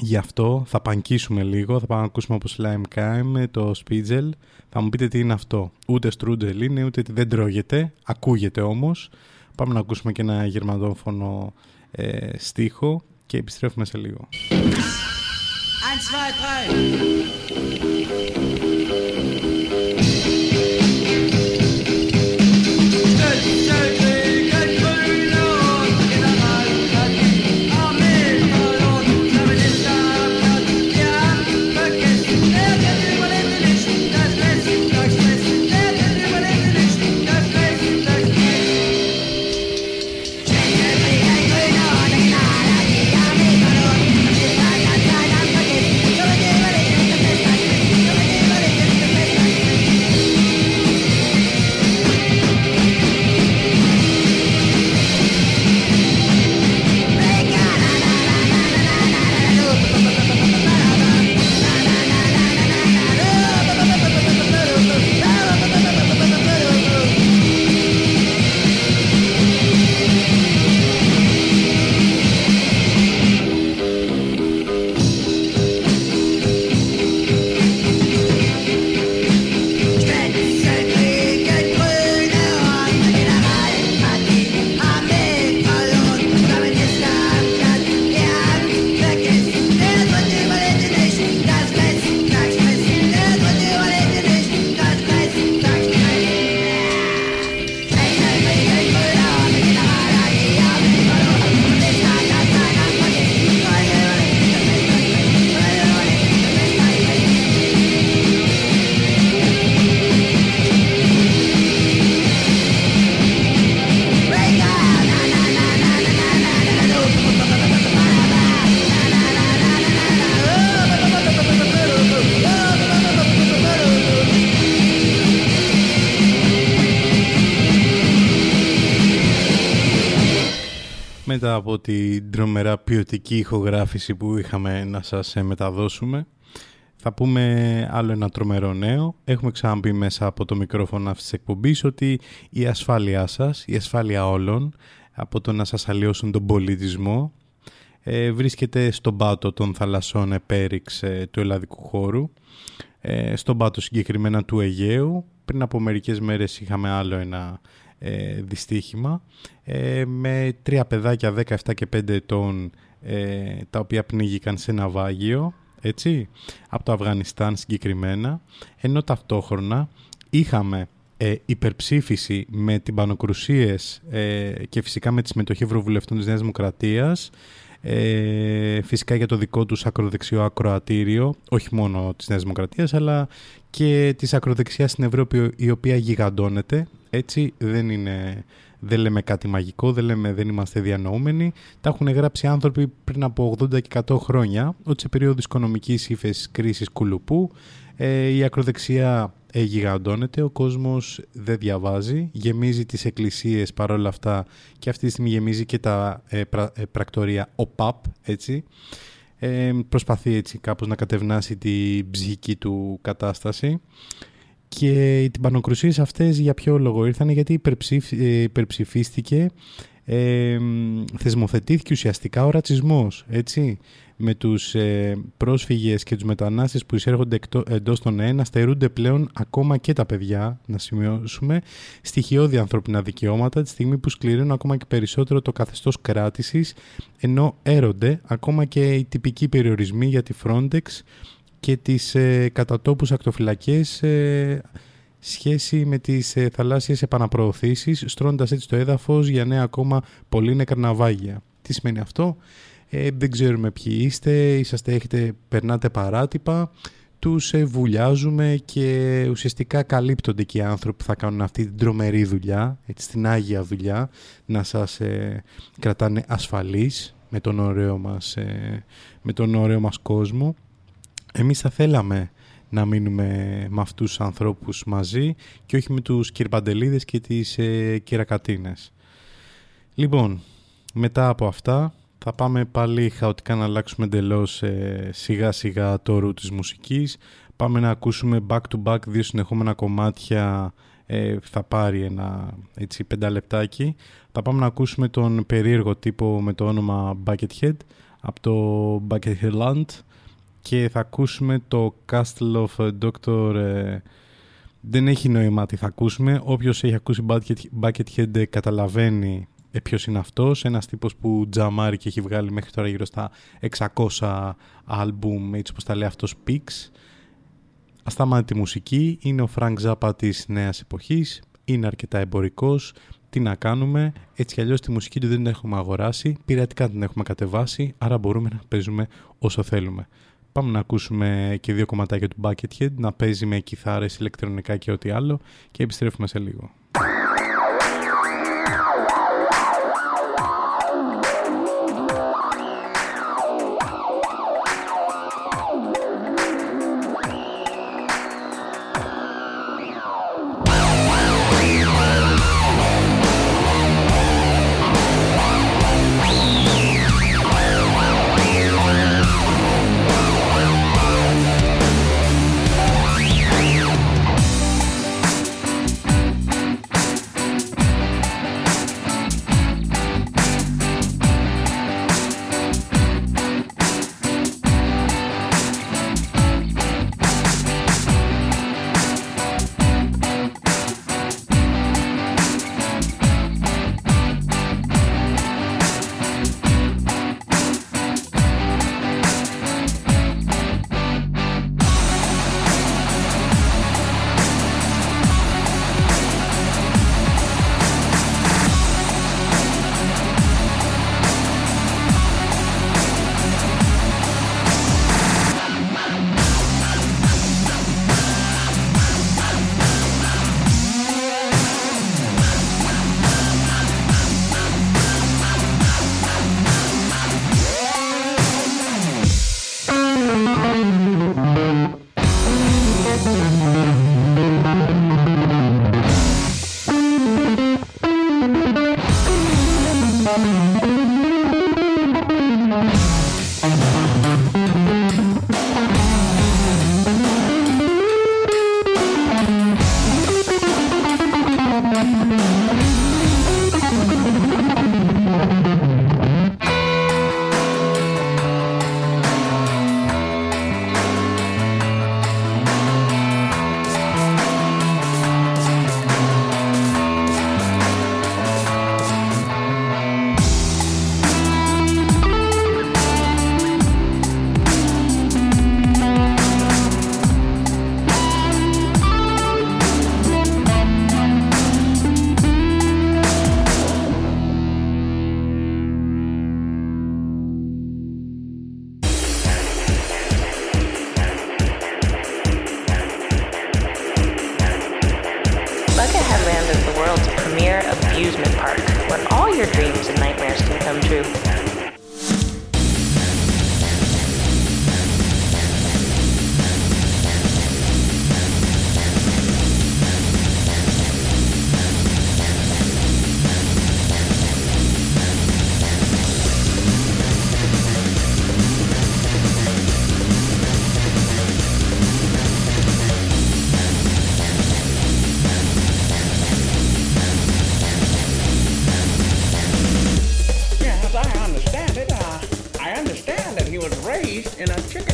Γι' αυτό θα πανκίσουμε λίγο, θα πάμε να ακούσουμε όπως Lime με το Spitzel. Θα μου πείτε τι είναι αυτό. Ούτε στρούντελ είναι, ούτε δεν τρώγεται, ακούγεται όμως. Πάμε να ακούσουμε και ένα γερμανόφωνο ε, στίχο και επιστρέφουμε σε λίγο. 1, 2, 3. Από την τρομερά ποιοτική ηχογράφηση που είχαμε να σας μεταδώσουμε. Θα πούμε άλλο ένα τρομερό νέο. Έχουμε ξαναπεί μέσα από το μικρόφωνο αυτής της εκπομπής ότι η ασφάλειά σας, η ασφάλεια όλων, από το να σας αλλοιώσουν τον πολιτισμό, ε, βρίσκεται στον πάτο των θαλασσών επέριξ ε, του ελλαδικού χώρου, ε, στον πάτο συγκεκριμένα του Αιγαίου. Πριν από μερικές μέρες είχαμε άλλο ένα ε, δυστύχημα ε, με τρία παιδάκια 17 και 5 ετών τα οποία πνίγηκαν σε ναυάγιο έτσι, από το Αφγανιστάν συγκεκριμένα, ενώ ταυτόχρονα είχαμε ε, υπερψήφιση με την πανοκρουσίες ε, και φυσικά με τη συμμετοχή ευρωβουλευτών της Νέας Δημοκρατίας ε, φυσικά για το δικό τους ακροδεξιό ακροατήριο, όχι μόνο της Νέας Δημοκρατίας αλλά και της ακροδεξιάς στην Ευρώπη η οποία γιγαντώνεται, έτσι δεν είναι δεν λέμε κάτι μαγικό, δεν, λέμε, δεν είμαστε διανοούμενοι. Τα έχουν γράψει άνθρωποι πριν από 80 και 100 χρόνια ότι σε περίοδο οικονομικής ύφεσης κρίσης κουλουπού ε, η ακροδεξιά ε, γιγαντώνεται, ο κόσμος δεν διαβάζει, γεμίζει τις εκκλησίες παρόλα αυτά και αυτή τη στιγμή γεμίζει και τα ε, ε πρακτορία ΟΠΑΠ, έτσι. Ε, προσπαθεί έτσι κάπως να κατευνάσει την ψυχική του κατάσταση. Και την πανοκρουσίες αυτές για ποιο λόγο ήρθαν, γιατί ε, υπερψηφίστηκε, ε, θεσμοθετήθηκε ουσιαστικά ο ρατσισμός, έτσι. Με τους ε, πρόσφυγες και τους μετανάστες που εισέρχονται εντός των ΕΕ στερούνται πλέον ακόμα και τα παιδιά, να σημειώσουμε, στοιχειώδη ανθρώπινα δικαιώματα τη στιγμή που σκληραίνουν ακόμα και περισσότερο το καθεστώς κράτησης, ενώ έρονται ακόμα και οι τυπικοί περιορισμοί για τη Frontex και τις ε, κατατόπους ακτοφυλακές ε, σχέση με τις ε, θαλάσσιες επαναπροωθήσεις, στρώντας έτσι το έδαφος για νέα ακόμα πολύ νεκρά ναυάγια. Τι σημαίνει αυτό; Ε, δεν ξέρουμε ποιοι είστε, είσαστε, έχετε, περνάτε παράτυπα, τους ε, βουλιάζουμε και ουσιαστικά καλύπτονται και οι άνθρωποι που θα κάνουν αυτή την τρομερή δουλειά, έτσι, την άγια δουλειά, να σας κρατάνε ασφαλείς με τον ωραίο μας, με τον ωραίο μας κόσμο εμείς θα θέλαμε να μείνουμε με αυτούς τους ανθρώπους μαζί και όχι με τους κυρπαντελίδες και τις ε, κυρακατίνες. Λοιπόν, μετά από αυτά θα πάμε πάλι χαοτικά να αλλάξουμε εντελώς ε, σιγά σιγά το ρου της μουσικής. Πάμε να ακούσουμε back to back δύο συνεχόμενα κομμάτια ε, θα πάρει ένα έτσι πενταλεπτάκι. Θα πάμε να ακούσουμε τον περίεργο τύπο με το όνομα Buckethead από το Buckethead Land και θα ακούσουμε το Castle of Dr. Ε, δεν έχει νόημα τι θα ακούσουμε. Όποιος έχει ακούσει Buckethead ε, καταλαβαίνει ε, ποιος είναι αυτός; Ένας τύπος που τζαμάρει και έχει βγάλει μέχρι τώρα γύρω στα 600 άλμπουμ, έτσι όπως τα λέει αυτός, Pix. Ασταμάτητη μουσική, είναι ο Frank Zappa της νέας εποχής, είναι αρκετά εμπορικός, τι να κάνουμε, έτσι κι αλλιώς τη μουσική του δεν την έχουμε αγοράσει, πειρατικά την έχουμε κατεβάσει, άρα μπορούμε να παίζουμε όσο θέλουμε. Πάμε να ακούσουμε και δύο κομματάκια του Buckethead, να παίζει με κιθάρες, ηλεκτρονικά και ό,τι άλλο και επιστρέφουμε σε λίγο. And a chicken.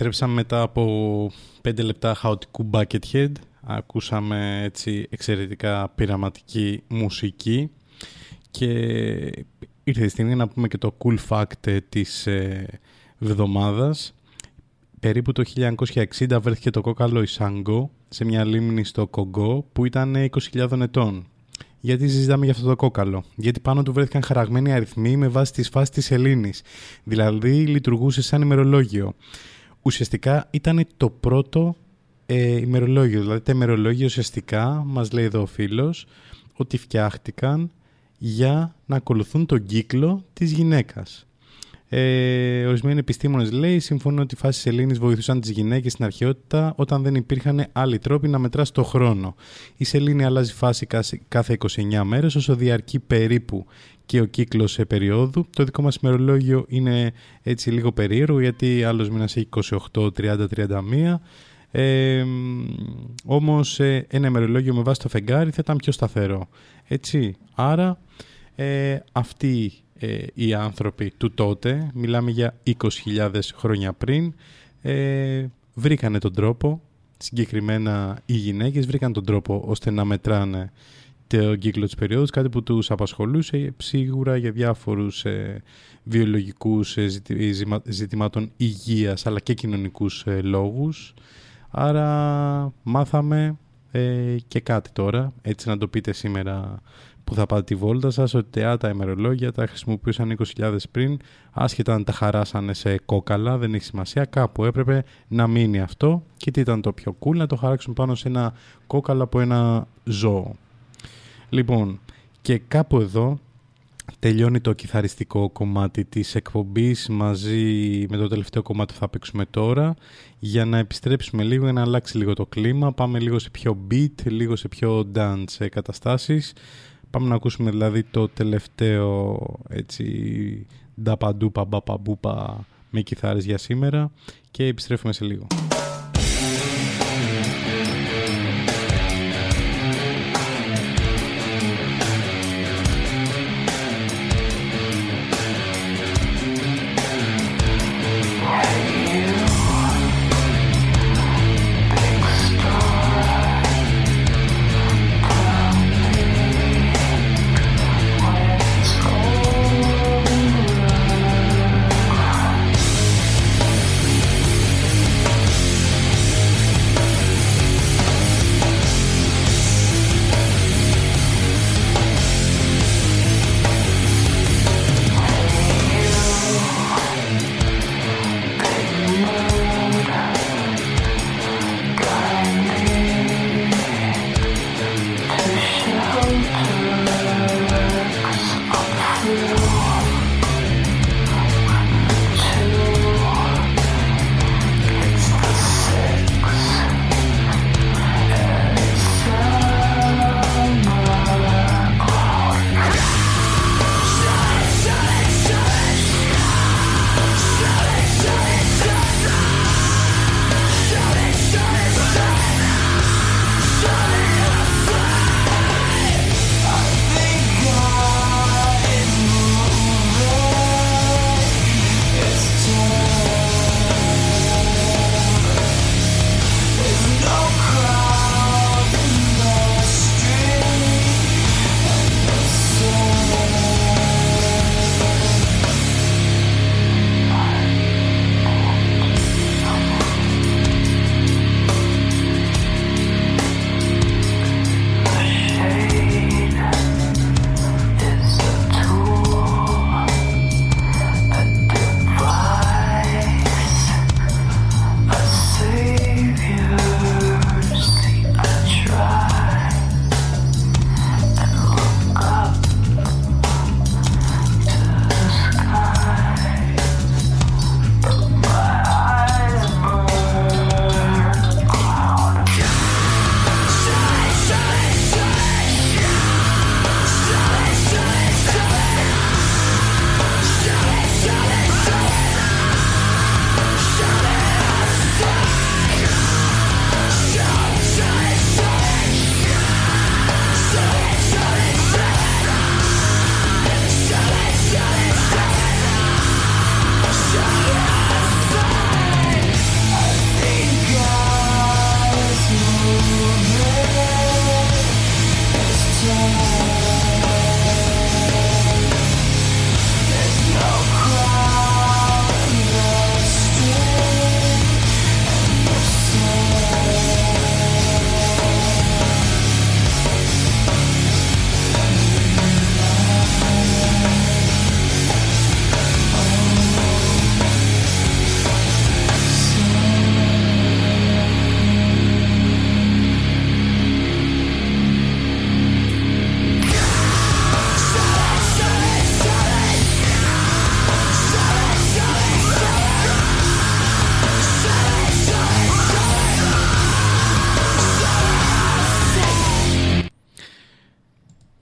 Επιστρέψαμε μετά από 5 λεπτά χαοτικού Buckethead. Ακούσαμε έτσι εξαιρετικά πειραματική μουσική και ήρθε η στιγμή να πούμε και το cool fact της ε, εβδομάδας. Περίπου το 1960 βρέθηκε το κόκαλο Ισάγκο σε μια λίμνη στο Κογκό που ήταν 20.000 ετών. Γιατί συζητάμε για αυτό το κόκαλο; Γιατί πάνω του βρέθηκαν χαραγμένοι αριθμοί με βάση τη φάση της Ελλήνη. Δηλαδή λειτουργούσε σαν ημερολόγιο ουσιαστικά ήταν το πρώτο ε, ημερολόγιο. Δηλαδή τα ημερολόγια ουσιαστικά, μας λέει εδώ ο φίλος, ότι φτιάχτηκαν για να ακολουθούν τον κύκλο της γυναίκας. Ε, ορισμένοι επιστήμονες λέει συμφωνούν ότι οι φάσεις Σελήνης βοηθούσαν τις γυναίκες στην αρχαιότητα όταν δεν υπήρχαν άλλοι τρόποι να μετράς το χρόνο. Η Σελήνη αλλάζει φάση κάθε 29 μέρες, όσο διαρκεί περίπου και ο κύκλος σε περίοδου. Το δικό μας ημερολόγιο είναι έτσι λίγο περίεργο γιατί άλλος μήνας έχει 28, 30, 31. Ε, όμως ε, ένα ημερολόγιο με βάση το φεγγάρι θα ήταν πιο σταθερό. Έτσι, άρα ε, αυτή ε, οι άνθρωποι του τότε, μιλάμε για 20.000 χρόνια πριν, ε, βρήκανε τον τρόπο, συγκεκριμένα οι γυναίκες βρήκαν τον τρόπο ώστε να μετράνε το κύκλο της περίοδου, κάτι που τους απασχολούσε σίγουρα για διάφορους ε, βιολογικούς ε, ζητημάτων υγείας αλλά και κοινωνικούς ε, λόγους. Άρα μάθαμε και κάτι τώρα, έτσι να το πείτε σήμερα που θα πάτε τη βόλτα σας ότι α, τα ημερολόγια τα χρησιμοποιούσαν 20.000 πριν. Άσχετα αν τα χαράσανε σε κόκαλα δεν έχει σημασία. Κάπου έπρεπε να μείνει αυτό. Και τι ήταν το πιο cool να το χαράξουν πάνω σε ένα κόκαλα από ένα ζώο λοιπόν και κάπου εδώ τελειώνει το κιθαριστικό κομμάτι της εκπομπής μαζί με το τελευταίο κομμάτι που θα παίξουμε τώρα για να επιστρέψουμε λίγο για να αλλάξει λίγο το κλίμα πάμε λίγο σε πιο beat, λίγο σε πιο dance καταστάσεις Πάμε να ακούσουμε δηλαδή το τελευταίο έτσι νταπαντούπα μπαπαμπούπα με κιθάρες για σήμερα και επιστρέφουμε σε λίγο.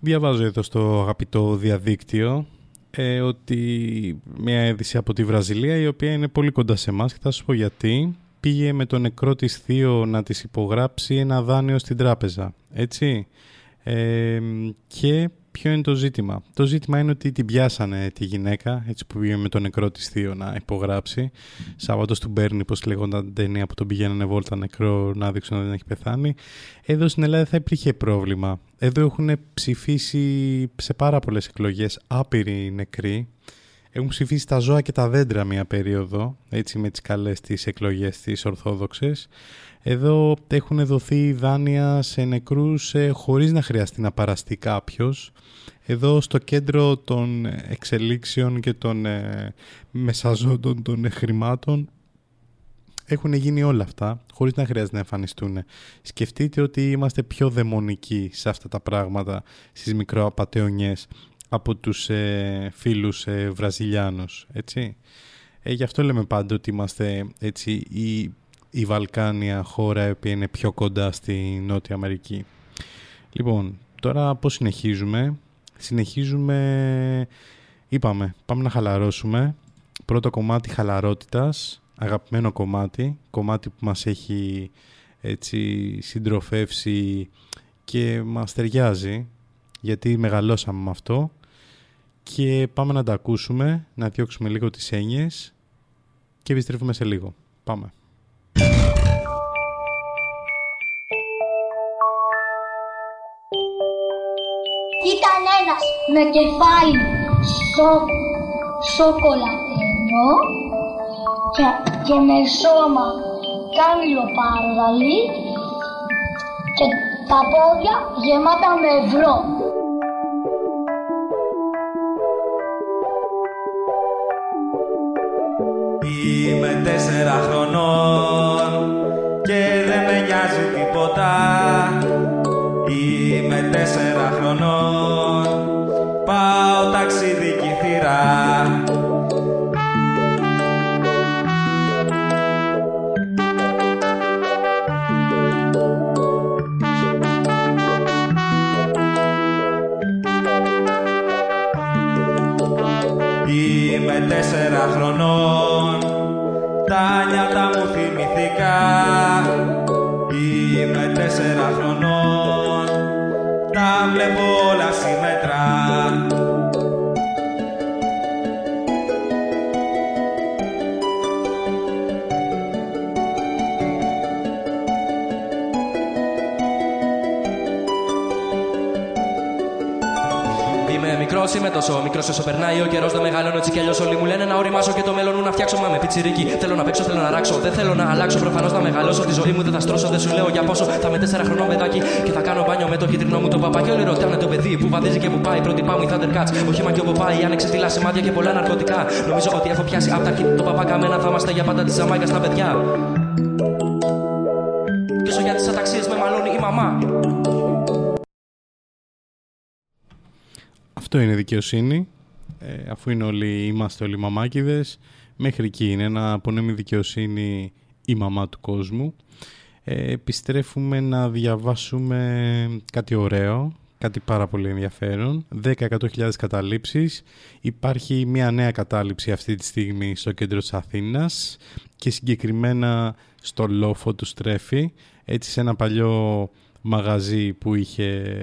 Διαβάζω εδώ στο αγαπητό διαδίκτυο ε, ότι μια είδηση από τη Βραζιλία η οποία είναι πολύ κοντά σε εμάς και θα σας πω γιατί πήγε με τον νεκρό της θείο να της υπογράψει ένα δάνειο στην τράπεζα έτσι. Ε, και ποιο είναι το ζήτημα. Το ζήτημα είναι ότι την πιάσανε τη γυναίκα, έτσι που πήγε με τον νεκρό της θείο να υπογράψει. Σάββατος του Μπέρνι, πως λέγονταν την ταινία που τον πηγαίνανε βόλτα νεκρό να δείξουν ότι δεν έχει πεθάνει. Εδώ στην Ελλάδα θα υπήρχε πρόβλημα. Εδώ έχουν ψηφίσει σε πάρα πολλές εκλογές άπειροι νεκροί. Έχουν ψηφίσει τα ζώα και τα δέντρα μια περίοδο, έτσι με τις καλές τις εκλογές τις Ορθόδοξες. Εδώ έχουν δοθεί δάνεια σε νεκρούς ε, χωρίς να χρειαστεί να παραστεί κάποιος. Εδώ στο κέντρο των εξελίξεων και των ε, μεσαζόντων των χρημάτων έχουν γίνει όλα αυτά χωρίς να χρειάζεται να εμφανιστούν. Σκεφτείτε ότι είμαστε πιο δαιμονικοί σε αυτά τα πράγματα στις μικροαπατεωνιές από τους ε, φίλους ε, Βραζιλιάνους, έτσι. Ε, γι' αυτό λέμε πάντα ότι είμαστε έτσι η, η Βαλκάνια χώρα που είναι πιο κοντά στη Νότια Αμερική. Λοιπόν, Τώρα πώς συνεχίζουμε; Συνεχίζουμε, είπαμε, πάμε να χαλαρώσουμε. Πρώτο κομμάτι χαλαρότητας, αγαπημένο κομμάτι, κομμάτι που μας έχει έτσι συντροφεύσει και μας ταιριάζει, γιατί μεγαλώσαμε με αυτό. Και πάμε να τα ακούσουμε, να διώξουμε λίγο τις έννοιες και επιστρέφουμε σε λίγο. Πάμε. Ήταν ένας με κεφάλι σο, σοκολατένιο και, και με σώμα κάμιλο παρδαλί και τα πόδια γεμάτα με ευρώ. Είμαι τέσσερα χρονών και δεν με νοιάζει τίποτα Είμαι τέσσερα χρονών. Πάω ταξίδι κυθυρά Είμαι Είμαι μικρό, είμαι τόσο μικρός όσο περνάει ο καιρός. Δεν μεγαλώνω έτσι κι αλλιώς. Όλοι μου λένε να οριμάσω και το μέλλον μου να φτιάξω. Μα με πιτσιρίκι. Θέλω να παίξω, θέλω να ράξω. Δεν θέλω να αλλάξω. Προφανώς να μεγαλώσω. Τη ζωή μου δεν θα στρώσω. Δεν σου λέω για πόσο. Θα με τέσσερα χρονών παιδάκι και θα κάνω μπάνιο με το κίτρινο μου το παπάκι. Όλοι ρωτάνε το παιδί που βαδίζει και που πάει. Πρώτη πάμε οι Thundercats. Όχημα και όπου πάει. Άνοιξε τη σημάδια και πολλά ναρκωτικά. Νομίζω ότι έχω πιάσει από τα αρχή το παπά καμένα. Θα είμαστε για πάντα τη σαμάγια στα παιδιά. Αυτό είναι δικαιοσύνη. Ε, αφού είναι όλοι, είμαστε όλοι μαμάκιδες, μέχρι εκεί είναι να απονέμει δικαιοσύνη η μαμά του κόσμου. Ε, επιστρέφουμε να διαβάσουμε κάτι ωραίο, κάτι πάρα πολύ ενδιαφέρον. 10-100.000 καταλήψεις. Υπάρχει μια νέα κατάληψη αυτή τη στιγμή στο κέντρο της Αθήνας και συγκεκριμένα στο λόφο του Στρέφη, έτσι σε ένα παλιό μαγαζί που είχε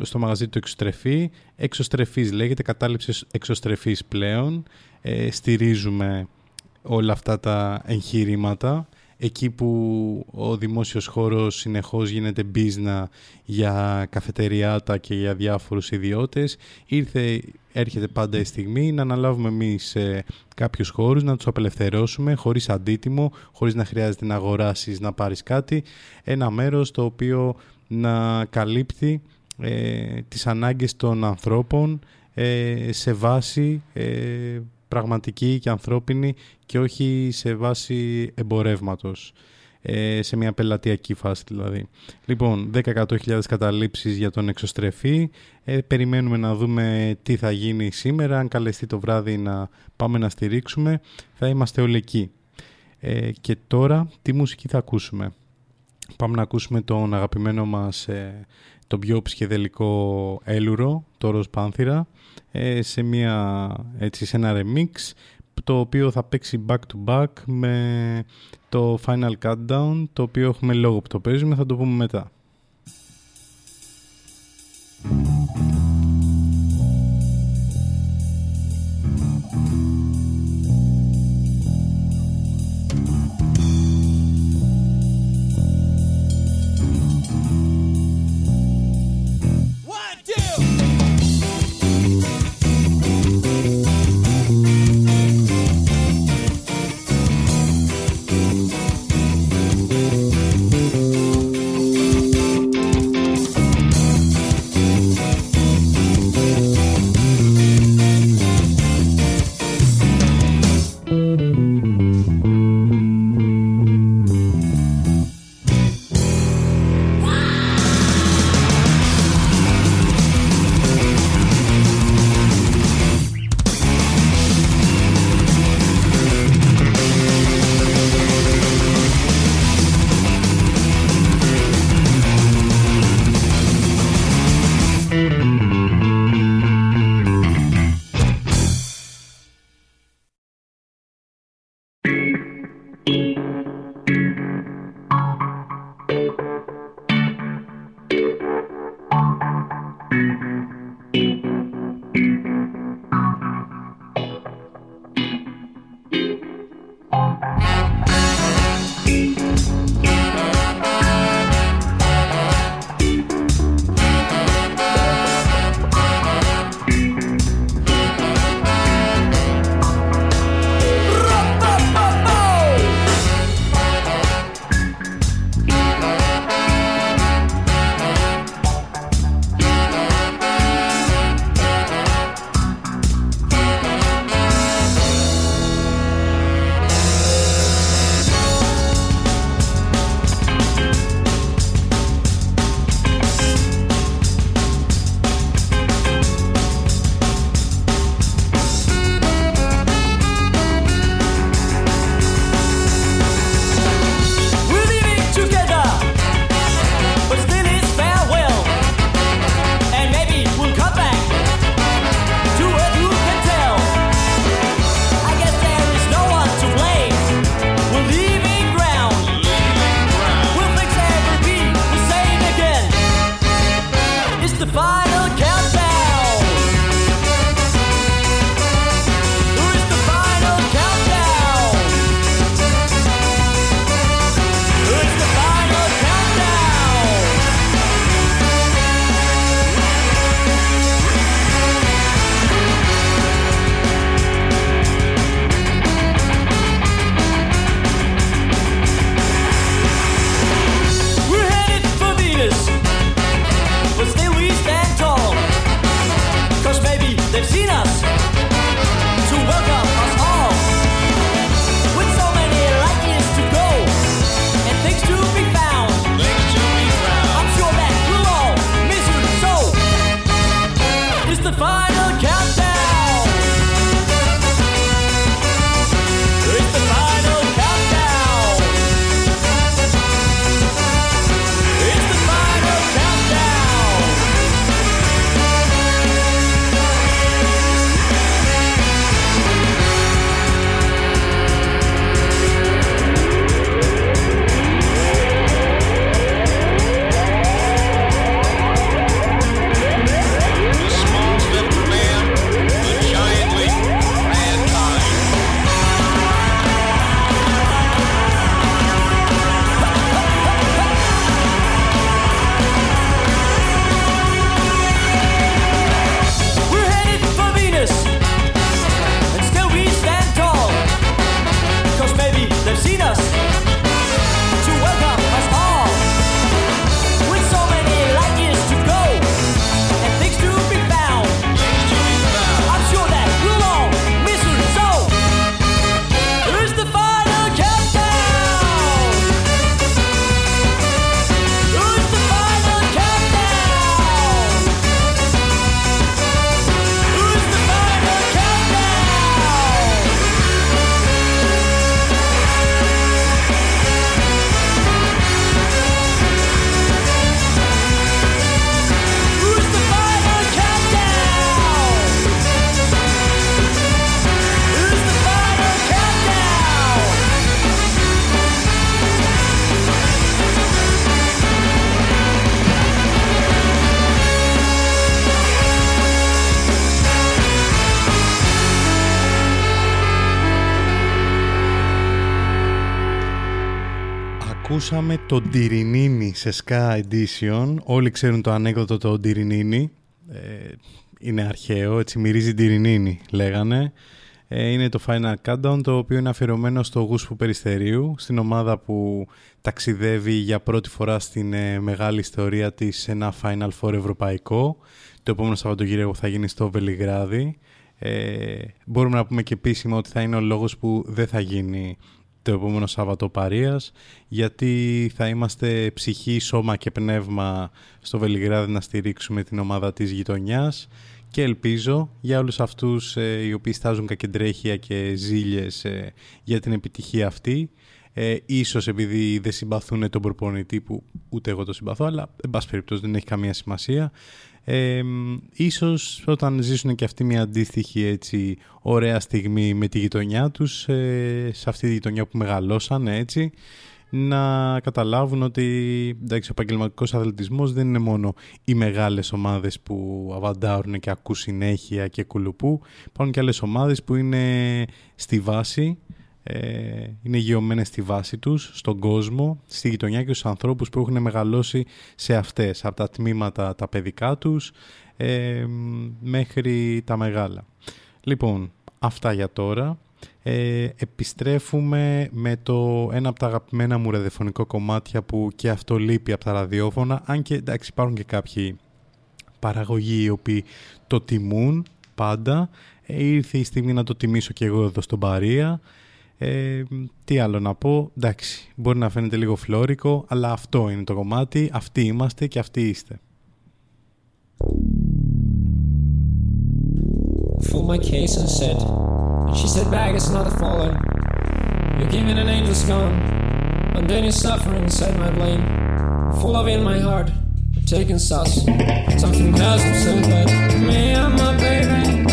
στο μαγαζί του εξωστρεφή. Εξωστρεφής λέγεται, κατάληψης εξωστρεφής πλέον. Ε, στηρίζουμε όλα αυτά τα εγχείρηματα. Εκεί που ο δημόσιος χώρος συνεχώς γίνεται μπίζνα για καφετεριάτα και για διάφορους ιδιώτες, ήρθε, έρχεται πάντα η στιγμή να αναλάβουμε εμείς ε, κάποιους χώρους, να τους απελευθερώσουμε χωρίς αντίτιμο, χωρίς να χρειάζεται να αγοράσεις, να πάρεις κάτι. Ένα μέρος το οποίο να καλύπτει ε, τις ανάγκες των ανθρώπων ε, σε βάση ε, πραγματική και ανθρώπινη και όχι σε βάση εμπορεύματος ε, σε μια πελατειακή φάση δηλαδή. Λοιπόν, 10-100.000 καταλήψεις για τον εξωστρεφή. Ε, περιμένουμε να δούμε τι θα γίνει σήμερα. Αν καλεστεί το βράδυ να πάμε να στηρίξουμε, θα είμαστε όλοι εκεί. Ε, και τώρα, τι μουσική θα ακούσουμε; Πάμε να ακούσουμε τον αγαπημένο μας το πιο ψυχεδελικό έλουρο, το Ροζ Πάνθυρα, ε, σε, μια, έτσι, σε ένα remix το οποίο θα παίξει back to back με το Final Countdown το οποίο έχουμε λόγο που το παίζουμε, θα το πούμε μετά. Το Ντυρινίνι σε Ska Edition. Όλοι ξέρουν το ανέκδοτο το Ντυρινίνι. Ε, είναι αρχαίο, έτσι μυρίζει Ντυρινίνι λέγανε. Ε, είναι το Final Countdown το οποίο είναι αφιερωμένο στο Γούσπου Περιστερίου στην ομάδα που ταξιδεύει για πρώτη φορά στην ε, μεγάλη ιστορία της σε ένα Final Four ευρωπαϊκό. Το επόμενο Σαββατοκύριακο θα γίνει στο Βελιγράδι. Ε, μπορούμε να πούμε και επίσημα ότι θα είναι ο λόγος που δεν θα γίνει το επόμενο Σάββατο Παρίας γιατί θα είμαστε ψυχή, σώμα και πνεύμα στο Βελιγράδι να στηρίξουμε την ομάδα της γειτονιάς και ελπίζω για όλους αυτούς ε, οι οποίοι στάζουν κακεντρέχεια και ζήλιες ε, για την επιτυχία αυτή Ε, ίσως επειδή δεν συμπαθούν τον προπονητή που ούτε εγώ το συμπαθώ, αλλά εν πάση περιπτώσει δεν έχει καμία σημασία. Ε, ίσως όταν ζήσουν και αυτοί μια αντίστοιχη έτσι, ωραία στιγμή με τη γειτονιά τους, ε, σε αυτή τη γειτονιά που μεγαλώσαν έτσι, να καταλάβουν ότι εντάξει, ο επαγγελματικός αθλητισμός δεν είναι μόνο οι μεγάλες ομάδες που αβαντάρουν και ακούν συνέχεια και κουλουπού. Υπάρχουν και άλλες ομάδες που είναι στη βάση, ε, είναι γεωμένες στη βάση τους, στον κόσμο, στη γειτονιά και στους ανθρώπους που έχουν μεγαλώσει σε αυτές, από τα τμήματα τα παιδικά τους ε, μέχρι τα μεγάλα. Λοιπόν, αυτά για τώρα. Ε, επιστρέφουμε με το ένα από τα αγαπημένα μου ραδιοφωνικό κομμάτια που και αυτό λείπει από τα ραδιόφωνα αν και εντάξει υπάρχουν και κάποιοι παραγωγοί οι οποίοι το τιμούν πάντα ε, ήρθε η στιγμή να το τιμήσω και εγώ εδώ στον Παρία ε, τι άλλο να πω εντάξει μπορεί να φαίνεται λίγο φλόρικο αλλά αυτό είναι το κομμάτι αυτοί είμαστε και αυτοί είστε Full my case and said She said, Bag is not a fallen. You're giving an angel's gone. And then you're suffering inside my brain. Full of in my heart. Taking sauce. Something has upset me and my baby.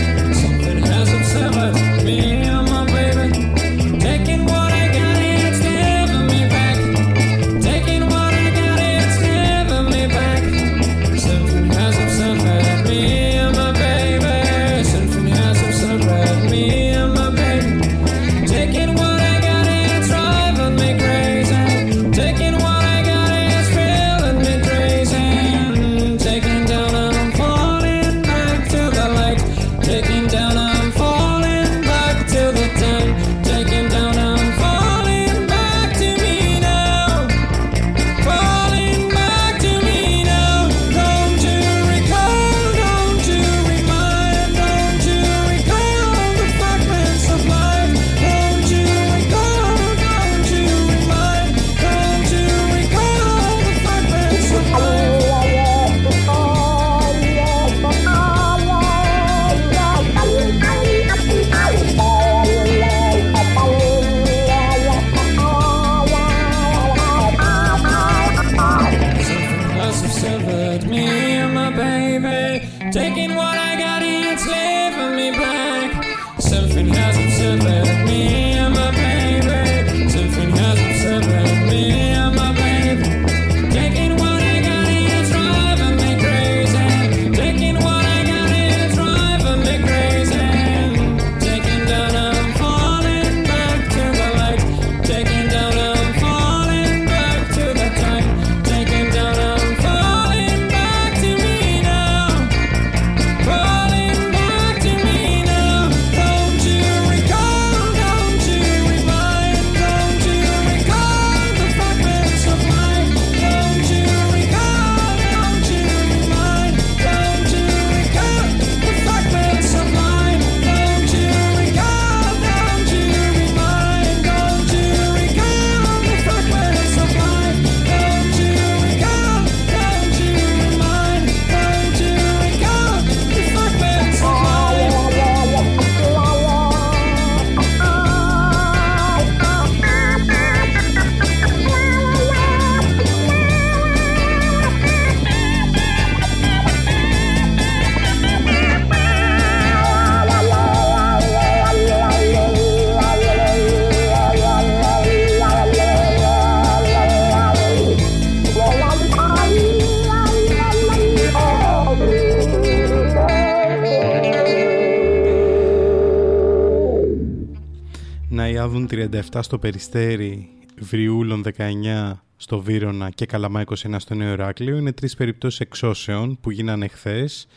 37 στο Περιστέρι, Βριούλων 19 στο Βύρονα και Καλαμά 21 στο Νέο Ηράκλειο είναι τρεις περιπτώσεις εξώσεων που γίνανε χθες.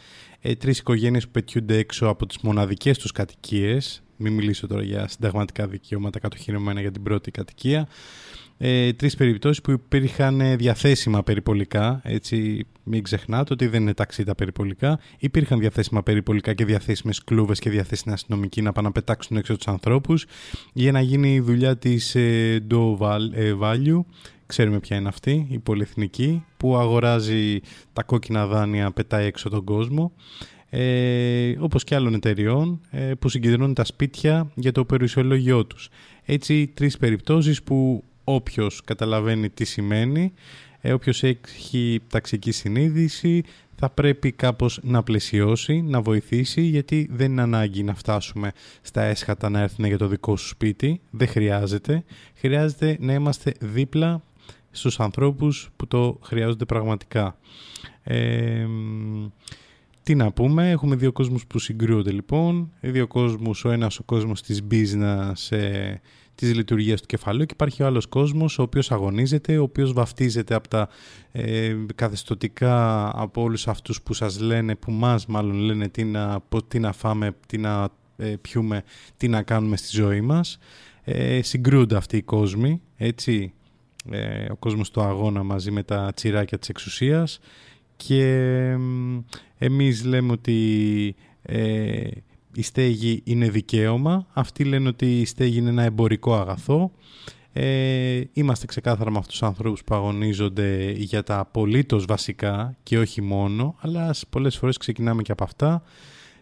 Ε, τρεις οικογένειες που πετιούνται έξω από τις μοναδικές τους κατοικίες. Μην μιλήσω τώρα για συνταγματικά δικαιώματα κατοχυρωμένα για την πρώτη κατοικία. Ε, τρεις περιπτώσεις που υπήρχαν ε, διαθέσιμα περιπολικά, έτσι μην ξεχνάτε ότι δεν είναι ταξί τα περιπολικά. Υπήρχαν διαθέσιμα περιπολικά και διαθέσιμες κλούβες και διαθέσιμοι αστυνομικοί να πάνε να πετάξουν έξω τους ανθρώπους για να γίνει η δουλειά της ε, Do Val- ε, Value. Ξέρουμε ποια είναι αυτή, η πολυεθνική που αγοράζει τα κόκκινα δάνεια, πετάει έξω τον κόσμο ε, όπως και άλλων εταιριών ε, που συγκεντρώνουν τα σπίτια για το περιουσιολόγιο τους. Έτσι, τρεις περιπτώσεις που όποιος καταλαβαίνει τι σημαίνει, ε, όποιος έχει ταξική συνείδηση θα πρέπει κάπως να πλαισιώσει, να βοηθήσει γιατί δεν είναι ανάγκη να φτάσουμε στα έσχατα να έρθουν για το δικό σου σπίτι, δεν χρειάζεται. Χρειάζεται να είμαστε δίπλα στους ανθρώπους που το χρειάζονται πραγματικά. Ε, τι να πούμε, έχουμε δύο κόσμους που συγκρούονται λοιπόν, δύο κόσμους, ο ένας ο κόσμος της business, ε, της λειτουργίας του κεφαλαίου και υπάρχει ο άλλος κόσμος ο οποίος αγωνίζεται, ο οποίος βαφτίζεται από τα ε, καθεστωτικά από όλους αυτούς που σας λένε, που μας μάλλον λένε τι να, τι να φάμε, τι να ε, πιούμε, τι να κάνουμε στη ζωή μας. Ε, συγκρούνται αυτοί οι κόσμοι, έτσι, ε, ο κόσμος του αγώνα μαζί με τα τσιράκια της εξουσίας και εμείς λέμε ότι ε, η στέγη είναι δικαίωμα, αυτοί λένε ότι η στέγη είναι ένα εμπορικό αγαθό. Ε, είμαστε ξεκάθαρα με αυτούς τους ανθρώπους που αγωνίζονται για τα απολύτως βασικά και όχι μόνο, αλλά πολλές φορές ξεκινάμε και από αυτά.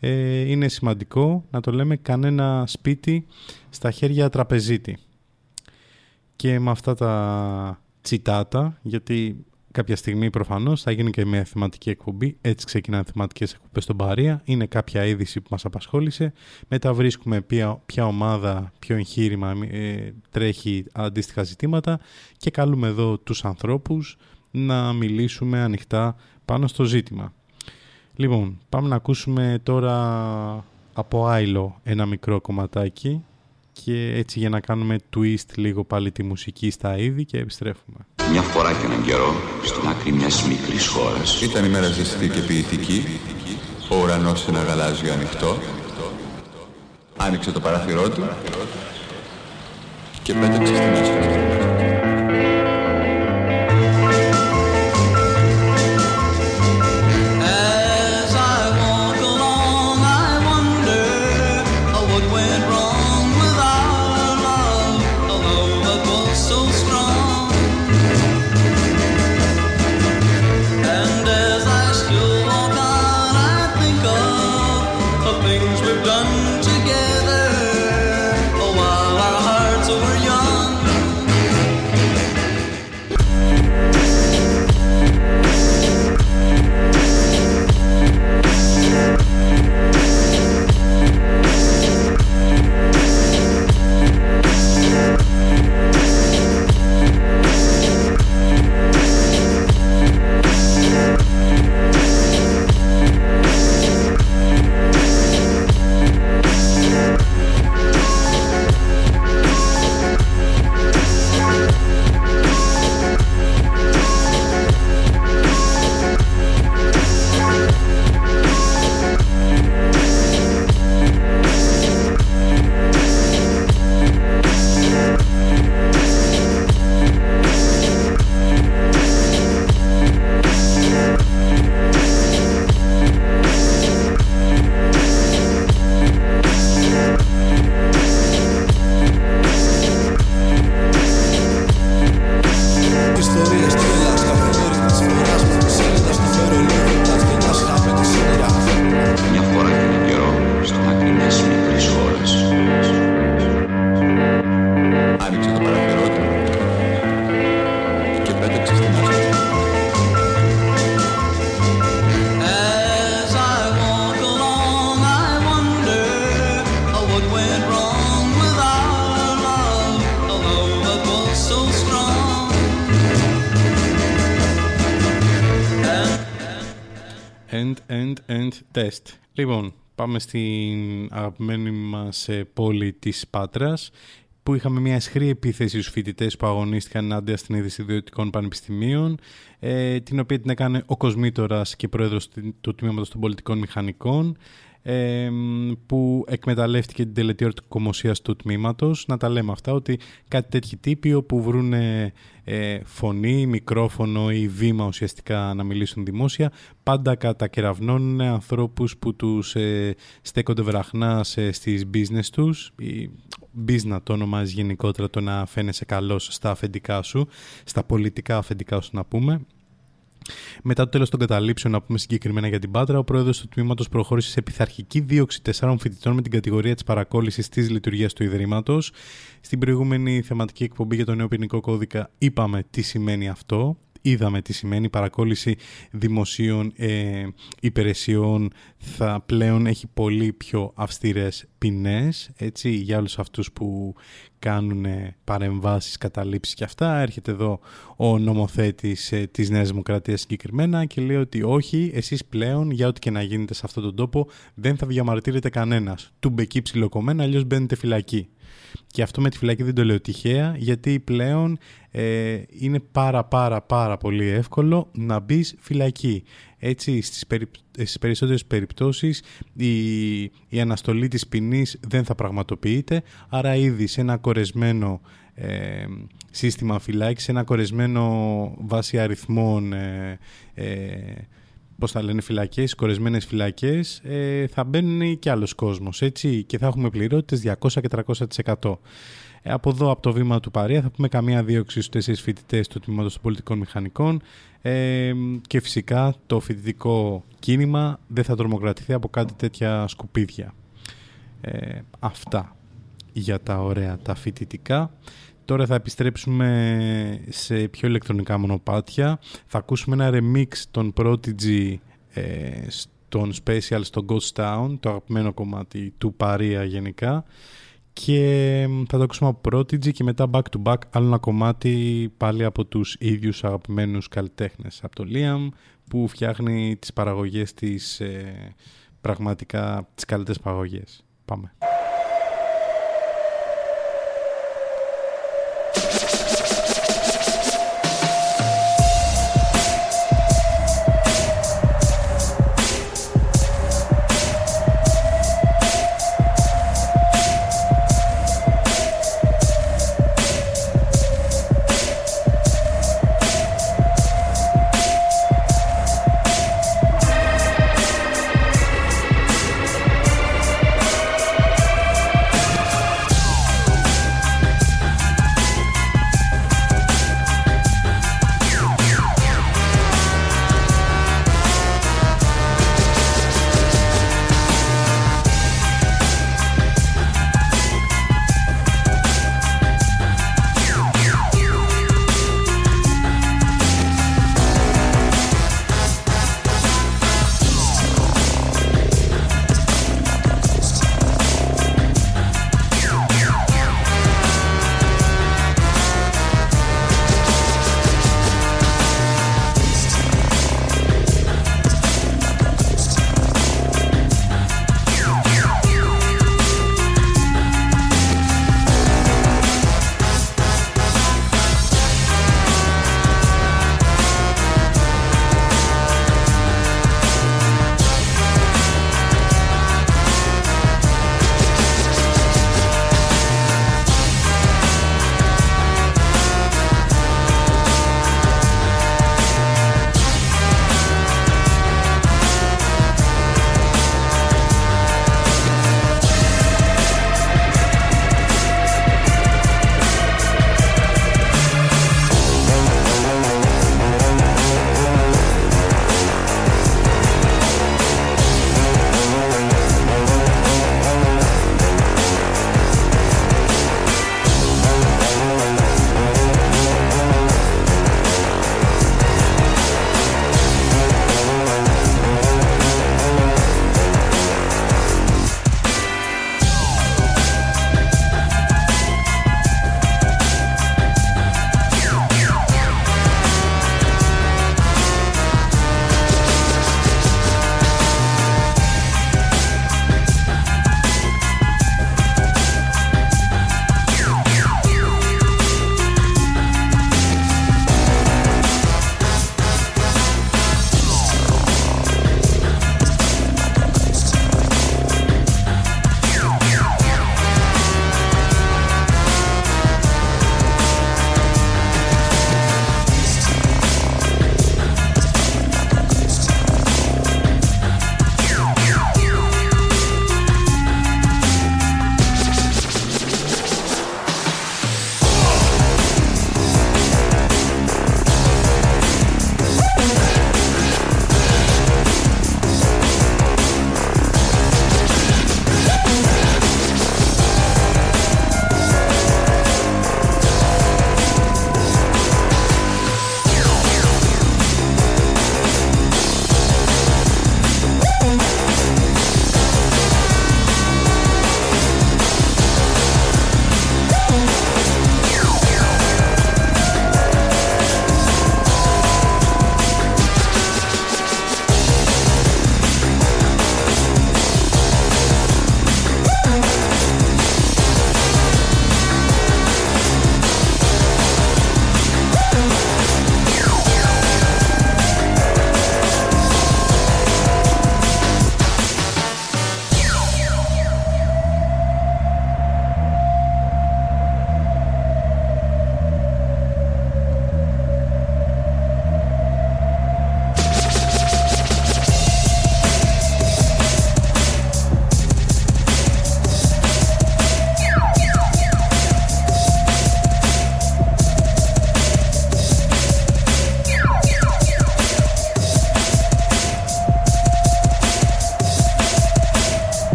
Ε, είναι σημαντικό να το λέμε κανένα σπίτι στα χέρια τραπεζίτη. Και με αυτά τα τσιτάτα, γιατί κάποια στιγμή προφανώς θα γίνει και μια θεματική εκπομπή. Έτσι ξεκινάνε θεματικές εκπομπές στον Παρία. Είναι κάποια είδηση που μας απασχόλησε. Μετά βρίσκουμε ποια, ποια ομάδα, ποιο εγχείρημα ε, τρέχει αντίστοιχα ζητήματα και καλούμε εδώ τους ανθρώπους να μιλήσουμε ανοιχτά πάνω στο ζήτημα. Λοιπόν, πάμε να ακούσουμε τώρα από Άιλο ένα μικρό κομματάκι και έτσι για να κάνουμε twist λίγο πάλι τη μουσική στα είδη και επιστρέφουμε. Μια φορά και έναν καιρό, στην άκρη μιας μικρής χώρας. Ήταν η μέρα ζεστή και ποιητική, ο ουρανός ένα γαλάζιο ανοιχτό, άνοιξε το παράθυρό του και πέταξε στην άσφαλτο. Λοιπόν, πάμε στην αγαπημένη μας ε, πόλη της Πάτρας που είχαμε μια ισχυρή επίθεση στους φοιτητές που αγωνίστηκαν ενάντια στην είδηση ιδιωτικών πανεπιστημίων, ε, την οποία την έκανε ο Κοσμήτορας και πρόεδρος του Τμήματος των Πολιτικών Μηχανικών, που εκμεταλλεύτηκε την τελετή ορτοκομωσίας του τμήματος. Να τα λέμε αυτά ότι κάτι τέτοιοι τύποι όπου βρουν ε, φωνή, μικρόφωνο ή βήμα ουσιαστικά να μιλήσουν δημόσια. Πάντα κατακεραυνώνουν ανθρώπους που τους ε, στέκονται βραχνά σε, στις business τους. Ή business το ονομάζεις γενικότερα το να φαίνεσαι καλός στα αφεντικά σου, στα πολιτικά αφεντικά σου να πούμε Μετά το τέλος των καταλήψεων, να πούμε συγκεκριμένα για την Πάτρα, ο πρόεδρος του τμήματος προχώρησε σε πειθαρχική δίωξη τεσσάρων φοιτητών με την κατηγορία της παρακόλλησης της λειτουργίας του Ιδρύματος. Στην προηγούμενη θεματική εκπομπή για το νέο ποινικό κώδικα είπαμε τι σημαίνει αυτό είδαμε τι σημαίνει παρακόλληση δημοσίων ε, υπηρεσιών θα πλέον έχει πολύ πιο αυστηρές ποινές έτσι, για όλους αυτούς που κάνουν παρεμβάσεις, καταλήψεις και αυτά. Έρχεται εδώ ο νομοθέτης ε, της Νέας Δημοκρατίας συγκεκριμένα και λέει ότι όχι, εσείς πλέον για ό,τι και να γίνετε σε αυτόν τον τόπο δεν θα διαμαρτύρετε κανένας. Του μπεκεί ψιλοκομμένα, αλλιώς μπαίνετε φυλακή. Και αυτό με τη φυλακή δεν το λέω τυχαία, γιατί πλέον ε, είναι πάρα πάρα πάρα πολύ εύκολο να μπεις φυλακή. Έτσι, στις, περι, στις περισσότερες περιπτώσεις η, η αναστολή της ποινής δεν θα πραγματοποιείται, άρα ήδη σε ένα κορεσμένο ε, σύστημα φυλάκης, σε ένα κορεσμένο βάση αριθμών ε, ε πώς θα λένε φυλακές, κορεσμένες φυλακές, ε, θα μπαίνουν και άλλος κόσμος, έτσι, και θα έχουμε πληρότητες 200 και 300%. Ε, από εδώ, από το βήμα του Παρία, θα πούμε καμία δίωξη στους τέσσερις φοιτητές του Τμήματος των Πολιτικών Μηχανικών ε, και φυσικά το φοιτητικό κίνημα δεν θα τρομοκρατηθεί από κάτι τέτοια σκουπίδια. Ε, αυτά για τα ωραία τα φοιτητικά. Τώρα θα επιστρέψουμε σε πιο ηλεκτρονικά μονοπάτια. Θα ακούσουμε ένα remix των Prodigy ε, στον Special στο Ghost Town, το αγαπημένο κομμάτι του Παρία γενικά. Και θα το ακούσουμε από Prodigy και μετά back to back άλλο ένα κομμάτι πάλι από τους ίδιους αγαπημένους καλλιτέχνες. Από το Liam που φτιάχνει τις παραγωγές της, ε, πραγματικά τις καλύτερες παραγωγές. Πάμε.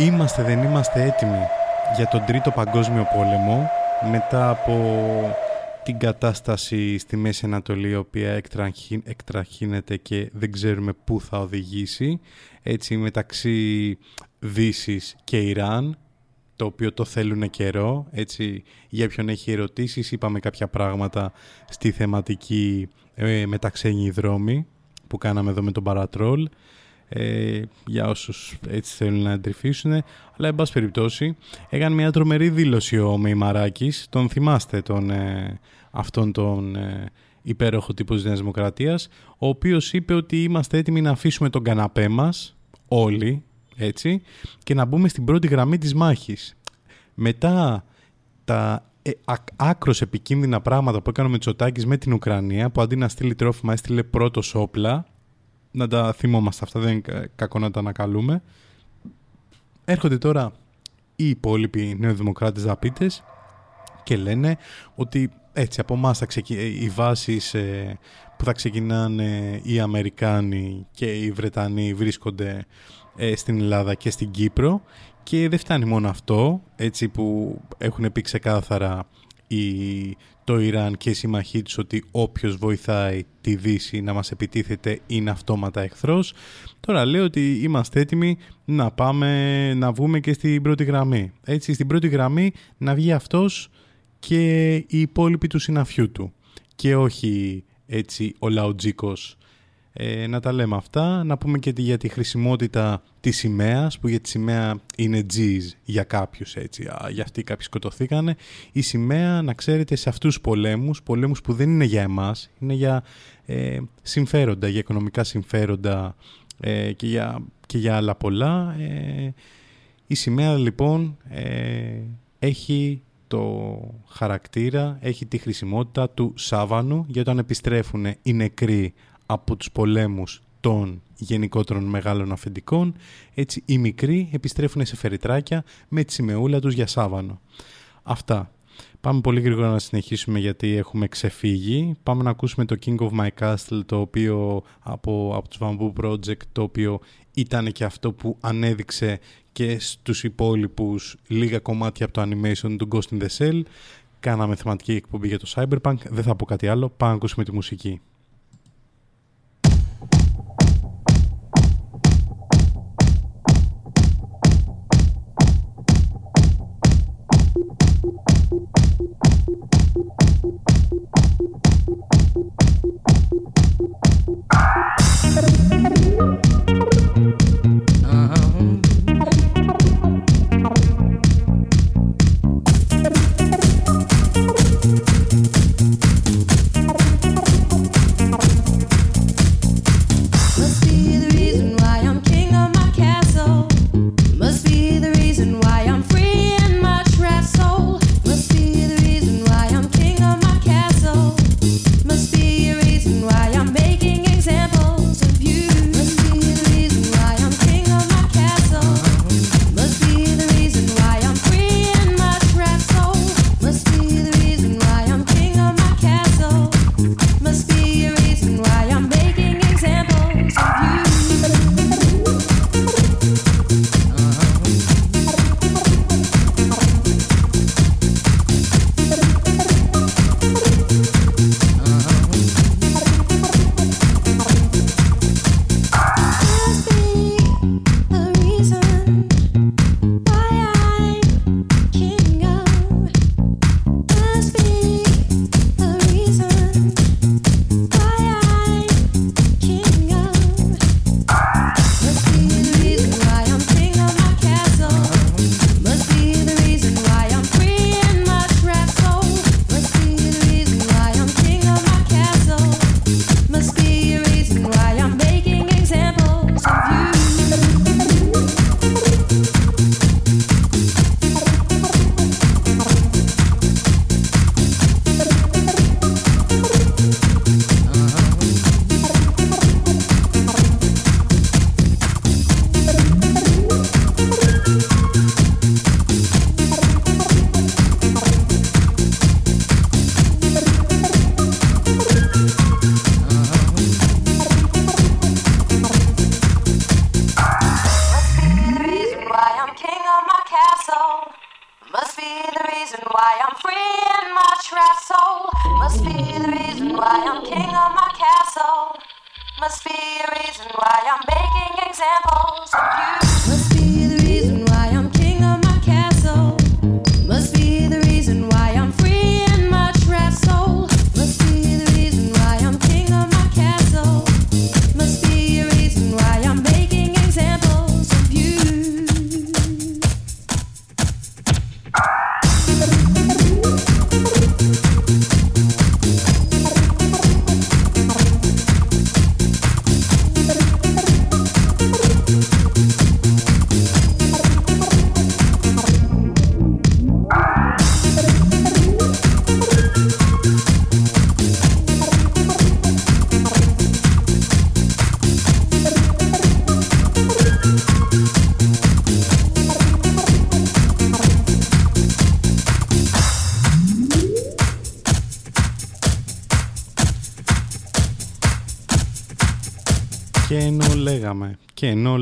Είμαστε, δεν είμαστε έτοιμοι για τον Τρίτο Παγκόσμιο Πόλεμο μετά από την κατάσταση στη Μέση Ανατολή η οποία εκτραχύνεται και δεν ξέρουμε πού θα οδηγήσει. Έτσι μεταξύ Δύσης και Ιράν το οποίο το θέλουν καιρό έτσι για ποιον έχει ερωτήσεις είπαμε κάποια πράγματα στη θεματική ε, μεταξένη δρόμη που κάναμε εδώ με τον Παρατρόλ ε, για όσους έτσι θέλουν να εντρυφήσουν αλλά εν πάση περιπτώσει έκανε μια τρομερή δήλωση ο Μεϊμαράκης. Τον θυμάστε τον, ε, αυτόν τον ε, υπέροχο τύπο της Νέας Δημοκρατίας ο οποίος είπε ότι είμαστε έτοιμοι να αφήσουμε τον καναπέ μας όλοι έτσι και να μπούμε στην πρώτη γραμμή της μάχης. Μετά τα ε, άκρος επικίνδυνα πράγματα που έκανε ο Μητσοτάκης με την Ουκρανία που αντί να στείλει τρόφιμα έστειλε πρώτος όπλα να τα θυμόμαστε αυτά, δεν είναι κακό να τα ανακαλούμε. Έρχονται τώρα οι υπόλοιποι νεοδημοκράτες δαπίτες και λένε ότι έτσι από εμάς οι βάσεις ε, που θα ξεκινάνε οι Αμερικάνοι και οι Βρετανοί βρίσκονται ε, στην Ελλάδα και στην Κύπρο και δεν φτάνει μόνο αυτό, έτσι που έχουν πει ξεκάθαρα η, το Ιράν και οι συμμαχοί τους ότι όποιος βοηθάει τη Δύση να μας επιτίθεται είναι αυτόματα εχθρός. Τώρα λέω ότι είμαστε έτοιμοι να πάμε να βγούμε και στην πρώτη γραμμή. Έτσι στην πρώτη γραμμή να βγει αυτός και οι υπόλοιποι του συναφιού του και όχι έτσι ο λαουτζίκος ε, να τα λέμε αυτά, να πούμε και για τη χρησιμότητα της σημαίας, που για τη σημαία είναι G's για κάποιους έτσι, για αυτοί κάποιοι σκοτωθήκανε. Η σημαία, να ξέρετε, σε αυτούς τους πολέμους, πολέμους που δεν είναι για εμάς, είναι για ε, συμφέροντα, για οικονομικά συμφέροντα ε, και, για, και για άλλα πολλά. Ε, η σημαία λοιπόν ε, έχει το χαρακτήρα, έχει τη χρησιμότητα του σάβανου για όταν επιστρέφουν οι νεκροί από τους πολέμους των γενικότερων μεγάλων αφεντικών, έτσι οι μικροί επιστρέφουν σε φεριτράκια με τη σημεούλα τους για σάβανο. Αυτά. Πάμε πολύ γρήγορα να συνεχίσουμε γιατί έχουμε ξεφύγει. Πάμε να ακούσουμε το King of My Castle το οποίο από, από τους Bamboo Project το οποίο ήταν και αυτό που ανέδειξε και στους υπόλοιπους λίγα κομμάτια από το animation του Ghost in the Shell. Κάναμε θεματική εκπομπή για το Cyberpunk. Δεν θα πω κάτι άλλο. Πάμε να ακούσουμε τη μουσική.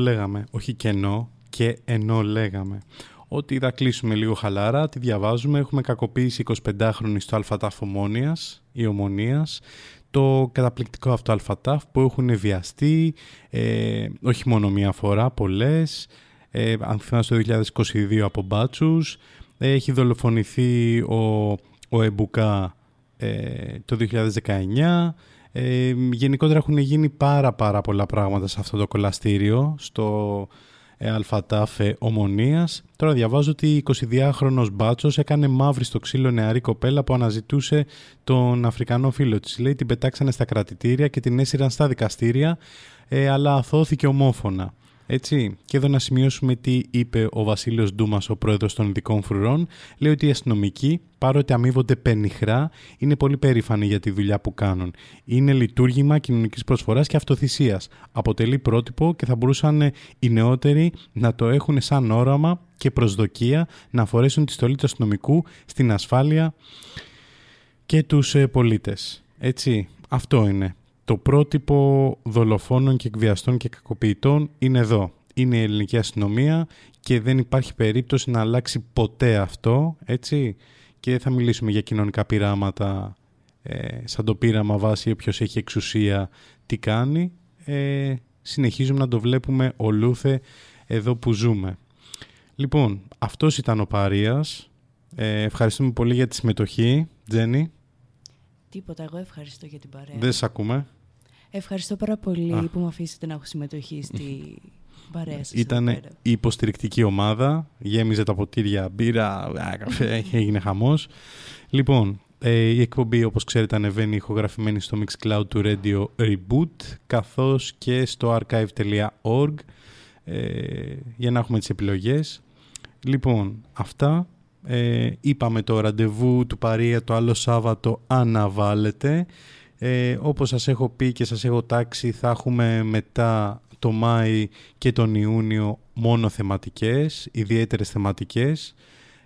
Λέγαμε, όχι και ενώ, και ενώ λέγαμε, ότι θα κλείσουμε λίγο χαλάρα, τη διαβάζουμε, έχουμε κακοποίηση 25χρονη στο ΑΤΑΦ Ομόνιας ή Ομονίας, το καταπληκτικό αυτό ΑΤΑΦ που έχουν βιαστεί, ε, όχι μόνο μία φορά, πολλές, ε, αν θυμάστε το 2022 από μπάτσους, ε, έχει δολοφονηθεί ο, ο Εμπουκά ε, το 2019, ε, γενικότερα έχουν γίνει πάρα πάρα πολλά πράγματα σε αυτό το κολαστήριο, στο ε, Αλφατάφε Ομονίας. Τώρα διαβάζω ότι 22χρονος μπάτσος έκανε μαύρη στο ξύλο νεαρή κοπέλα που αναζητούσε τον Αφρικανό φίλο της. Λέει την πετάξανε στα κρατητήρια και την έσυραν στα δικαστήρια, ε, αλλά αθώθηκε ομόφωνα. Έτσι, και εδώ να σημειώσουμε τι είπε ο Βασίλειος Ντούμας, ο πρόεδρος των ειδικών φρουρών. Λέει ότι οι αστυνομικοί, παρότι αμείβονται πενιχρά, είναι πολύ περήφανοι για τη δουλειά που κάνουν. Είναι λειτουργήμα κοινωνικής προσφοράς και αυτοθυσίας. Αποτελεί πρότυπο και θα μπορούσαν ε, οι νεότεροι να το έχουν σαν όραμα και προσδοκία να φορέσουν τη στολή του αστυνομικού στην ασφάλεια και τους ε, πολίτες. Έτσι, αυτό είναι. Το πρότυπο δολοφόνων και εκβιαστών και κακοποιητών είναι εδώ. Είναι η ελληνική αστυνομία και δεν υπάρχει περίπτωση να αλλάξει ποτέ αυτό, έτσι. Και θα μιλήσουμε για κοινωνικά πειράματα, ε, σαν το πείραμα βάση όποιος έχει εξουσία τι κάνει. Ε, συνεχίζουμε να το βλέπουμε ολούθε εδώ που ζούμε. Λοιπόν, αυτός ήταν ο Παρίας. Ε, ευχαριστούμε πολύ για τη συμμετοχή, Τζένι. Τίποτα, εγώ ευχαριστώ για την παρέα. Δεν σε ακούμε. Ευχαριστώ πάρα πολύ Α. που με αφήσετε να έχω συμμετοχή στη παρέα σας. Ήταν εδώ πέρα. η υποστηρικτική ομάδα, γέμιζε τα ποτήρια μπύρα, α, καφέ, έγινε χαμός. Λοιπόν, ε, η εκπομπή όπως ξέρετε ανεβαίνει ηχογραφημένη στο Mixcloud του Radio Reboot καθώς και στο archive.org ε, για να έχουμε τις επιλογές. Λοιπόν, αυτά. Ε, είπαμε το ραντεβού του Παρία το άλλο Σάββατο αναβάλλεται. Ε, όπως σας έχω πει και σας έχω τάξει θα έχουμε μετά το Μάη και τον Ιούνιο μόνο θεματικές, ιδιαίτερες θεματικές.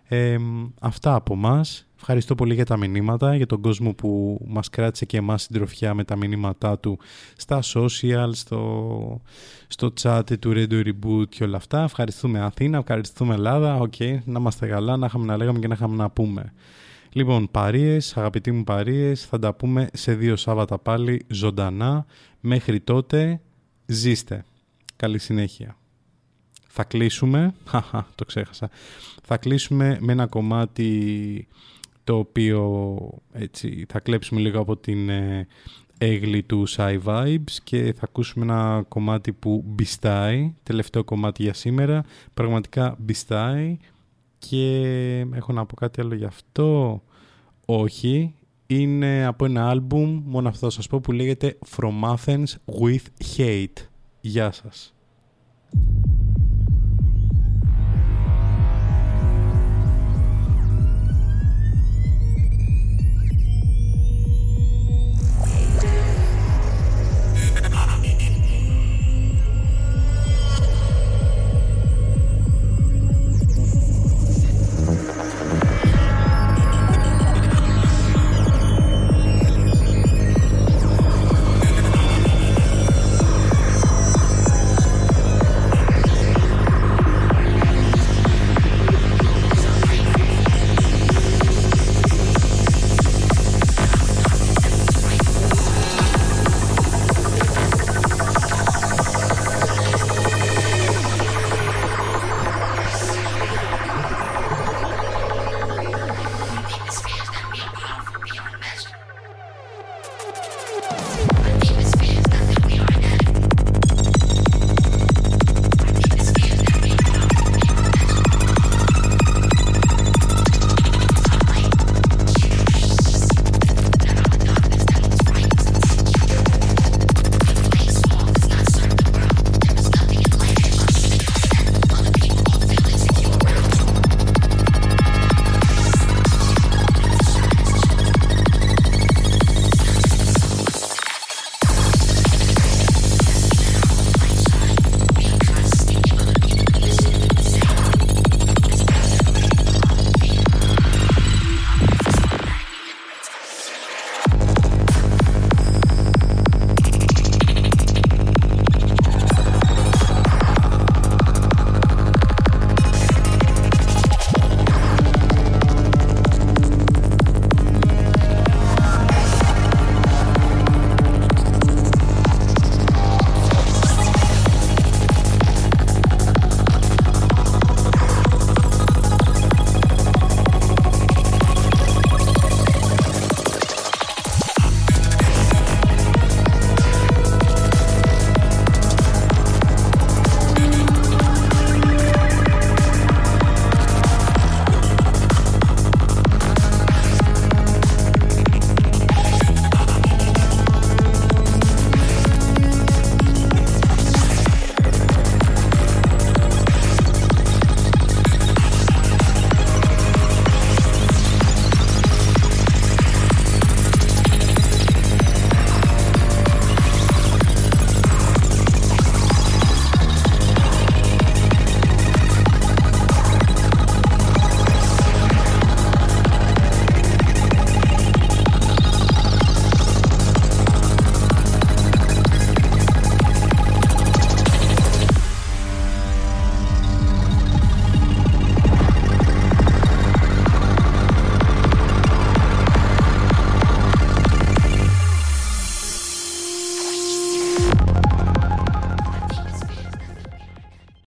Ε, αυτά από μας. Ευχαριστώ πολύ για τα μηνύματα, για τον κόσμο που μας κράτησε και εμάς συντροφιά με τα μηνύματά του στα social, στο, στο chat του Radio Reboot και όλα αυτά. Ευχαριστούμε Αθήνα, ευχαριστούμε Ελλάδα. Οκ, να είμαστε καλά, να είχαμε να λέγαμε και να είχαμε να πούμε. Λοιπόν, παρίες, αγαπητοί μου παρίες, θα τα πούμε σε δύο Σάββατα πάλι ζωντανά. Μέχρι τότε, ζήστε. Καλή συνέχεια. Θα κλείσουμε, χαχα, το ξέχασα, θα κλείσουμε με ένα κομμάτι το οποίο έτσι θα κλέψουμε λίγο από την ε, έγλη του Sci Vibes και θα ακούσουμε ένα κομμάτι που μπιστάει, τελευταίο κομμάτι για σήμερα, πραγματικά μπιστάει. Και έχω να πω κάτι άλλο γι' αυτό, όχι, είναι από ένα άλμπουμ, μόνο αυτό θα σας πω, που λέγεται From Athens with Hate. Γεια σας.